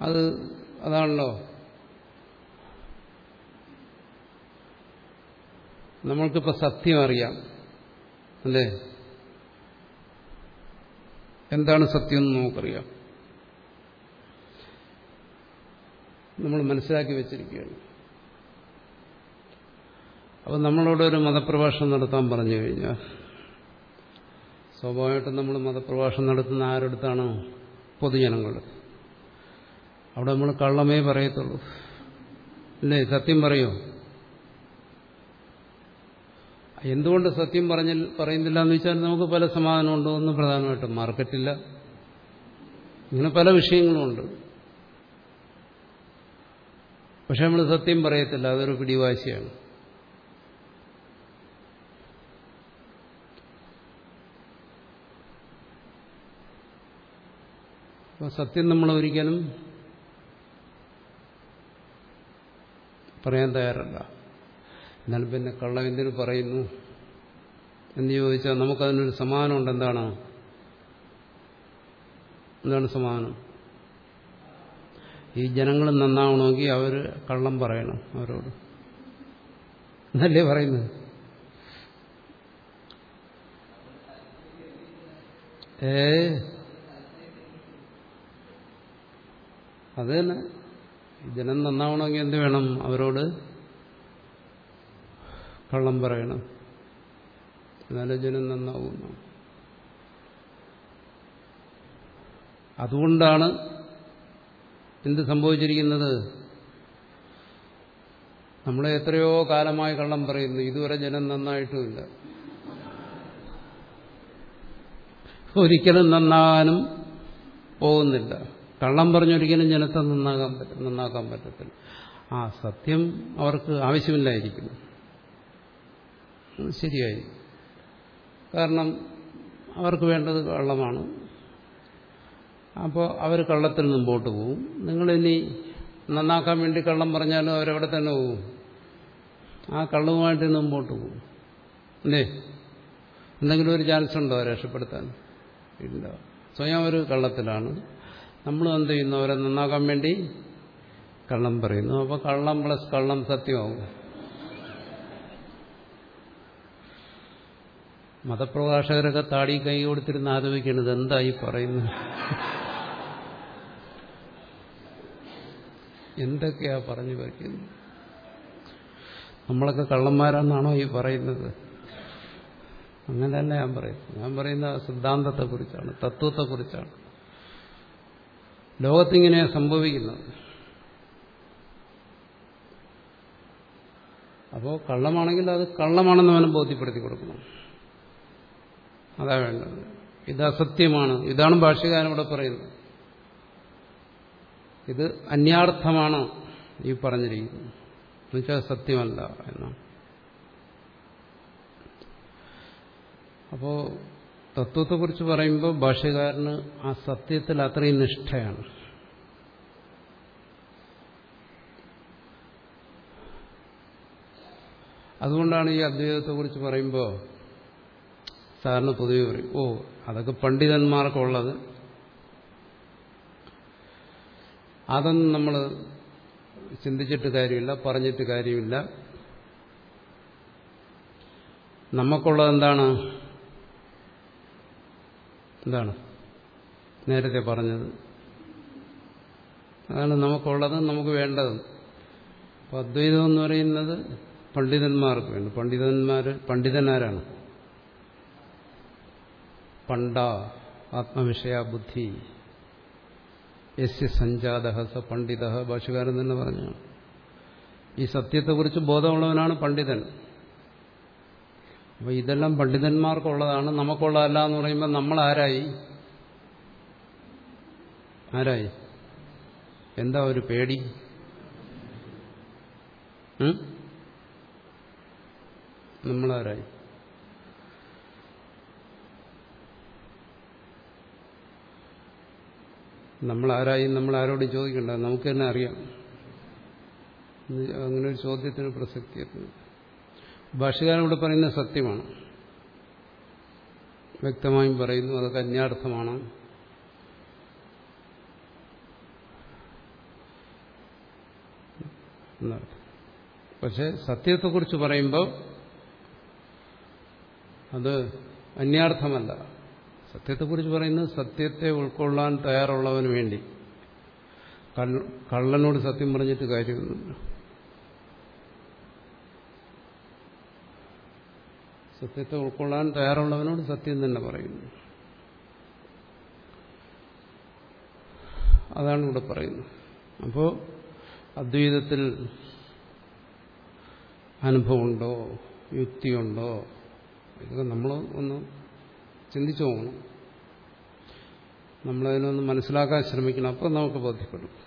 അത് അതാണല്ലോ. നമ്മൾക്കിപ്പോൾ സത്യം അറിയാം. അല്ലേ? എന്താണ് സത്യം എന്ന് നമുക്കറിയാം. നമ്മൾ മനസ്സിലാക്കി വെച്ചിരിക്കുകയാണ്. അപ്പം നമ്മളോട് ഒരു മതപ്രഭാഷണം നടത്താൻ പറഞ്ഞു കഴിഞ്ഞാൽ സ്വാഭാവികമായിട്ടും നമ്മൾ മതപ്രഭാഷണം നടത്തുന്ന ആരെടുത്താണ്? പൊതുജനങ്ങളുടെ അവിടെ നമ്മൾ കള്ളമേ പറയത്തുള്ളൂ. അല്ലേ? സത്യം പറയോ? എന്തുകൊണ്ട് സത്യം പറഞ്ഞ പറയുന്നില്ല എന്ന് വെച്ചാൽ നമുക്ക് പല സമാധാനമുണ്ട്. ഒന്ന് പ്രധാനമായിട്ടും മാർക്കറ്റില്ല. ഇങ്ങനെ പല വിഷയങ്ങളുമുണ്ട്. പക്ഷെ നമ്മൾ സത്യം പറയത്തില്ല അതൊരു പിടിവാശിയാണ്. അപ്പൊ സത്യം നമ്മൾ ഒരിക്കലും പറയാൻ തയ്യാറല്ല. എന്നാൽ പിന്നെ കള്ളം എന്തിനു പറയുന്നു എന്ന് ചോദിച്ചാൽ നമുക്കതിനൊരു സമാനമുണ്ട് എന്താണ് എന്താണ് സമാനം? ഈ ജനങ്ങൾ നന്നാവണമെങ്കിൽ അവർ കള്ളം പറയണം അവരോട്. എന്നല്ലേ പറയുന്നത്? ഏ? അത് തന്നെ. ജനം നന്നാവണമെങ്കിൽ എന്ത് വേണം അവരോട്? കള്ളം പറയണം. എന്നാലേ ജനം നന്നാവുന്നു അതുകൊണ്ടാണ് എന്ത് സംഭവിച്ചിരിക്കുന്നത്? നമ്മളെ എത്രയോ കാലമായി കള്ളം പറയുന്നു. ഇതുവരെ ജനം നന്നായിട്ടുമില്ല. ഒരിക്കലും നന്നാകാനും പോകുന്നില്ല. കള്ളം പറഞ്ഞൊരിക്കലും ജനത്തെ നന്നാകാൻ പറ്റും നന്നാക്കാൻ പറ്റത്തില്ല. ആ സത്യം അവർക്ക് ആവശ്യമില്ലായിരിക്കുന്നു. ശരിയായി. കാരണം അവർക്ക് വേണ്ടത് കള്ളമാണ്. അപ്പോൾ അവർ കള്ളത്തിൽ മുമ്പോട്ട് പോകും നിങ്ങളിനി നന്നാക്കാൻ വേണ്ടി കള്ളം പറഞ്ഞാലും അവരവിടെ തന്നെ പോകും ആ കള്ളവുമായിട്ട് മുമ്പോട്ട് പോകും അല്ലേ? എന്തെങ്കിലും ഒരു ചാൻസ് ഉണ്ടോ രക്ഷപ്പെടുത്താൻ? ഇല്ല. സ്വയം ഒരു കള്ളത്തിലാണ്. നമ്മൾ എന്ത് ചെയ്യുന്നു? അവരെ നന്നാക്കാൻ വേണ്ടി കള്ളം പറയുന്നു. അപ്പോൾ കള്ളം പ്ലസ് കള്ളം സത്യമാകും മതപ്രഭാഷകരൊക്കെ താടി കൈ കൊടുത്തിരുന്ന് ആലോചിക്കുന്നത് എന്തായി പറയുന്നത്? എന്തൊക്കെയാ പറഞ്ഞു വയ്ക്കുന്നത് നമ്മളൊക്കെ കള്ളന്മാരാണെന്നാണോ ഈ പറയുന്നത്? അങ്ങനെയല്ല ഞാൻ പറയുന്നത്. ഞാൻ പറയുന്ന സിദ്ധാന്തത്തെക്കുറിച്ചാണ് തത്വത്തെക്കുറിച്ചാണ്. ലോകത്തിങ്ങനെ സംഭവിക്കുന്നത്. അപ്പോൾ കള്ളമാണെങ്കിൽ അത് കള്ളമാണെന്ന് അവനും ബോധ്യപ്പെടുത്തി കൊടുക്കണം. അതാ വേണ്ടത്. ഇത് അസത്യമാണ്. ഇതാണ് ഭാഷകാരൻ ഇവിടെ പറയുന്നത്. ഇത് അന്യാർത്ഥമാണ് ഈ പറഞ്ഞിരിക്കുന്നത്. എന്നുവെച്ചാൽ സത്യമല്ല എന്നാണ് അപ്പോ തത്വത്തെക്കുറിച്ച് പറയുമ്പോൾ ഭാഷ്യകാരന് ആ സത്യത്തിൽ അത്രയും നിഷ്ഠയാണ്. അതുകൊണ്ടാണ് ഈ അദ്വൈതത്തെക്കുറിച്ച് പറയുമ്പോൾ സാറിന് പൊതുവെ പറയും ഓ അതൊക്കെ പണ്ഡിതന്മാർക്കുള്ളത്. അതൊന്നും നമ്മൾ ചിന്തിച്ചിട്ട് കാര്യമില്ല പറഞ്ഞിട്ട് കാര്യമില്ല. നമുക്കുള്ളത് എന്താണ്? എന്താണ്? നേരത്തെ പറഞ്ഞത്. അതാണ് നമുക്കുള്ളത് നമുക്ക് വേണ്ടതും. അപ്പം അദ്വൈതം എന്ന് പറയുന്നത് പണ്ഡിതന്മാർക്ക് വേണം. പണ്ഡിതന്മാർ പണ്ഡിതനാരാണ് പണ്ട ആത്മവിഷയ ബുദ്ധി. യസ്യ സഞ്ജാത സ പണ്ഡിത ഭാഷകാരൻ തന്നെ പറഞ്ഞു. ഈ സത്യത്തെക്കുറിച്ച് ബോധമുള്ളവനാണ് പണ്ഡിതൻ. അപ്പോൾ ഇതെല്ലാം പണ്ഡിതന്മാർക്കുള്ളതാണ് നമുക്കുള്ളതല്ല എന്ന് പറയുമ്പോൾ നമ്മൾ ആരായി? ആരായി എന്താ ഒരു പേടി? നമ്മളാരായി? നമ്മൾ ആരായി നമ്മൾ ആരോട് ചോദിക്കണ്ട. നമുക്ക് തന്നെ അറിയാം. അങ്ങനെ ഒരു ചോദ്യത്തിന് പ്രസക്തി ഭാഷകാരൻ ഇവിടെ പറയുന്നത് സത്യമാണ്. വ്യക്തമായും പറയുന്നു അതൊക്കെ അന്യാർത്ഥമാണ്. പക്ഷെ സത്യത്തെക്കുറിച്ച് പറയുമ്പോൾ അത് അന്യാർത്ഥമല്ല. സത്യത്തെക്കുറിച്ച് പറയുന്നത് സത്യത്തെ ഉൾക്കൊള്ളാൻ തയ്യാറുള്ളവന് വേണ്ടി. കള്ളനോട് സത്യം പറഞ്ഞിട്ട് കാര്യമൊന്നുമില്ല. സത്യത്തെ ഉൾക്കൊള്ളാൻ തയ്യാറുള്ളവനോട് സത്യം തന്നെ പറയുന്നു. അതാണ് ഇവിടെ പറയുന്നത്. അപ്പോൾ അദ്വൈതത്തിൽ അനുഭവമുണ്ടോ? യുക്തിയുണ്ടോ? ഇതൊക്കെ നമ്മൾ ഒന്ന് ചിന്തിച്ചു പോകണം. നമ്മളതിനൊന്ന് മനസ്സിലാക്കാൻ ശ്രമിക്കണം. അപ്പം നമുക്ക് ബോധ്യപ്പെടും.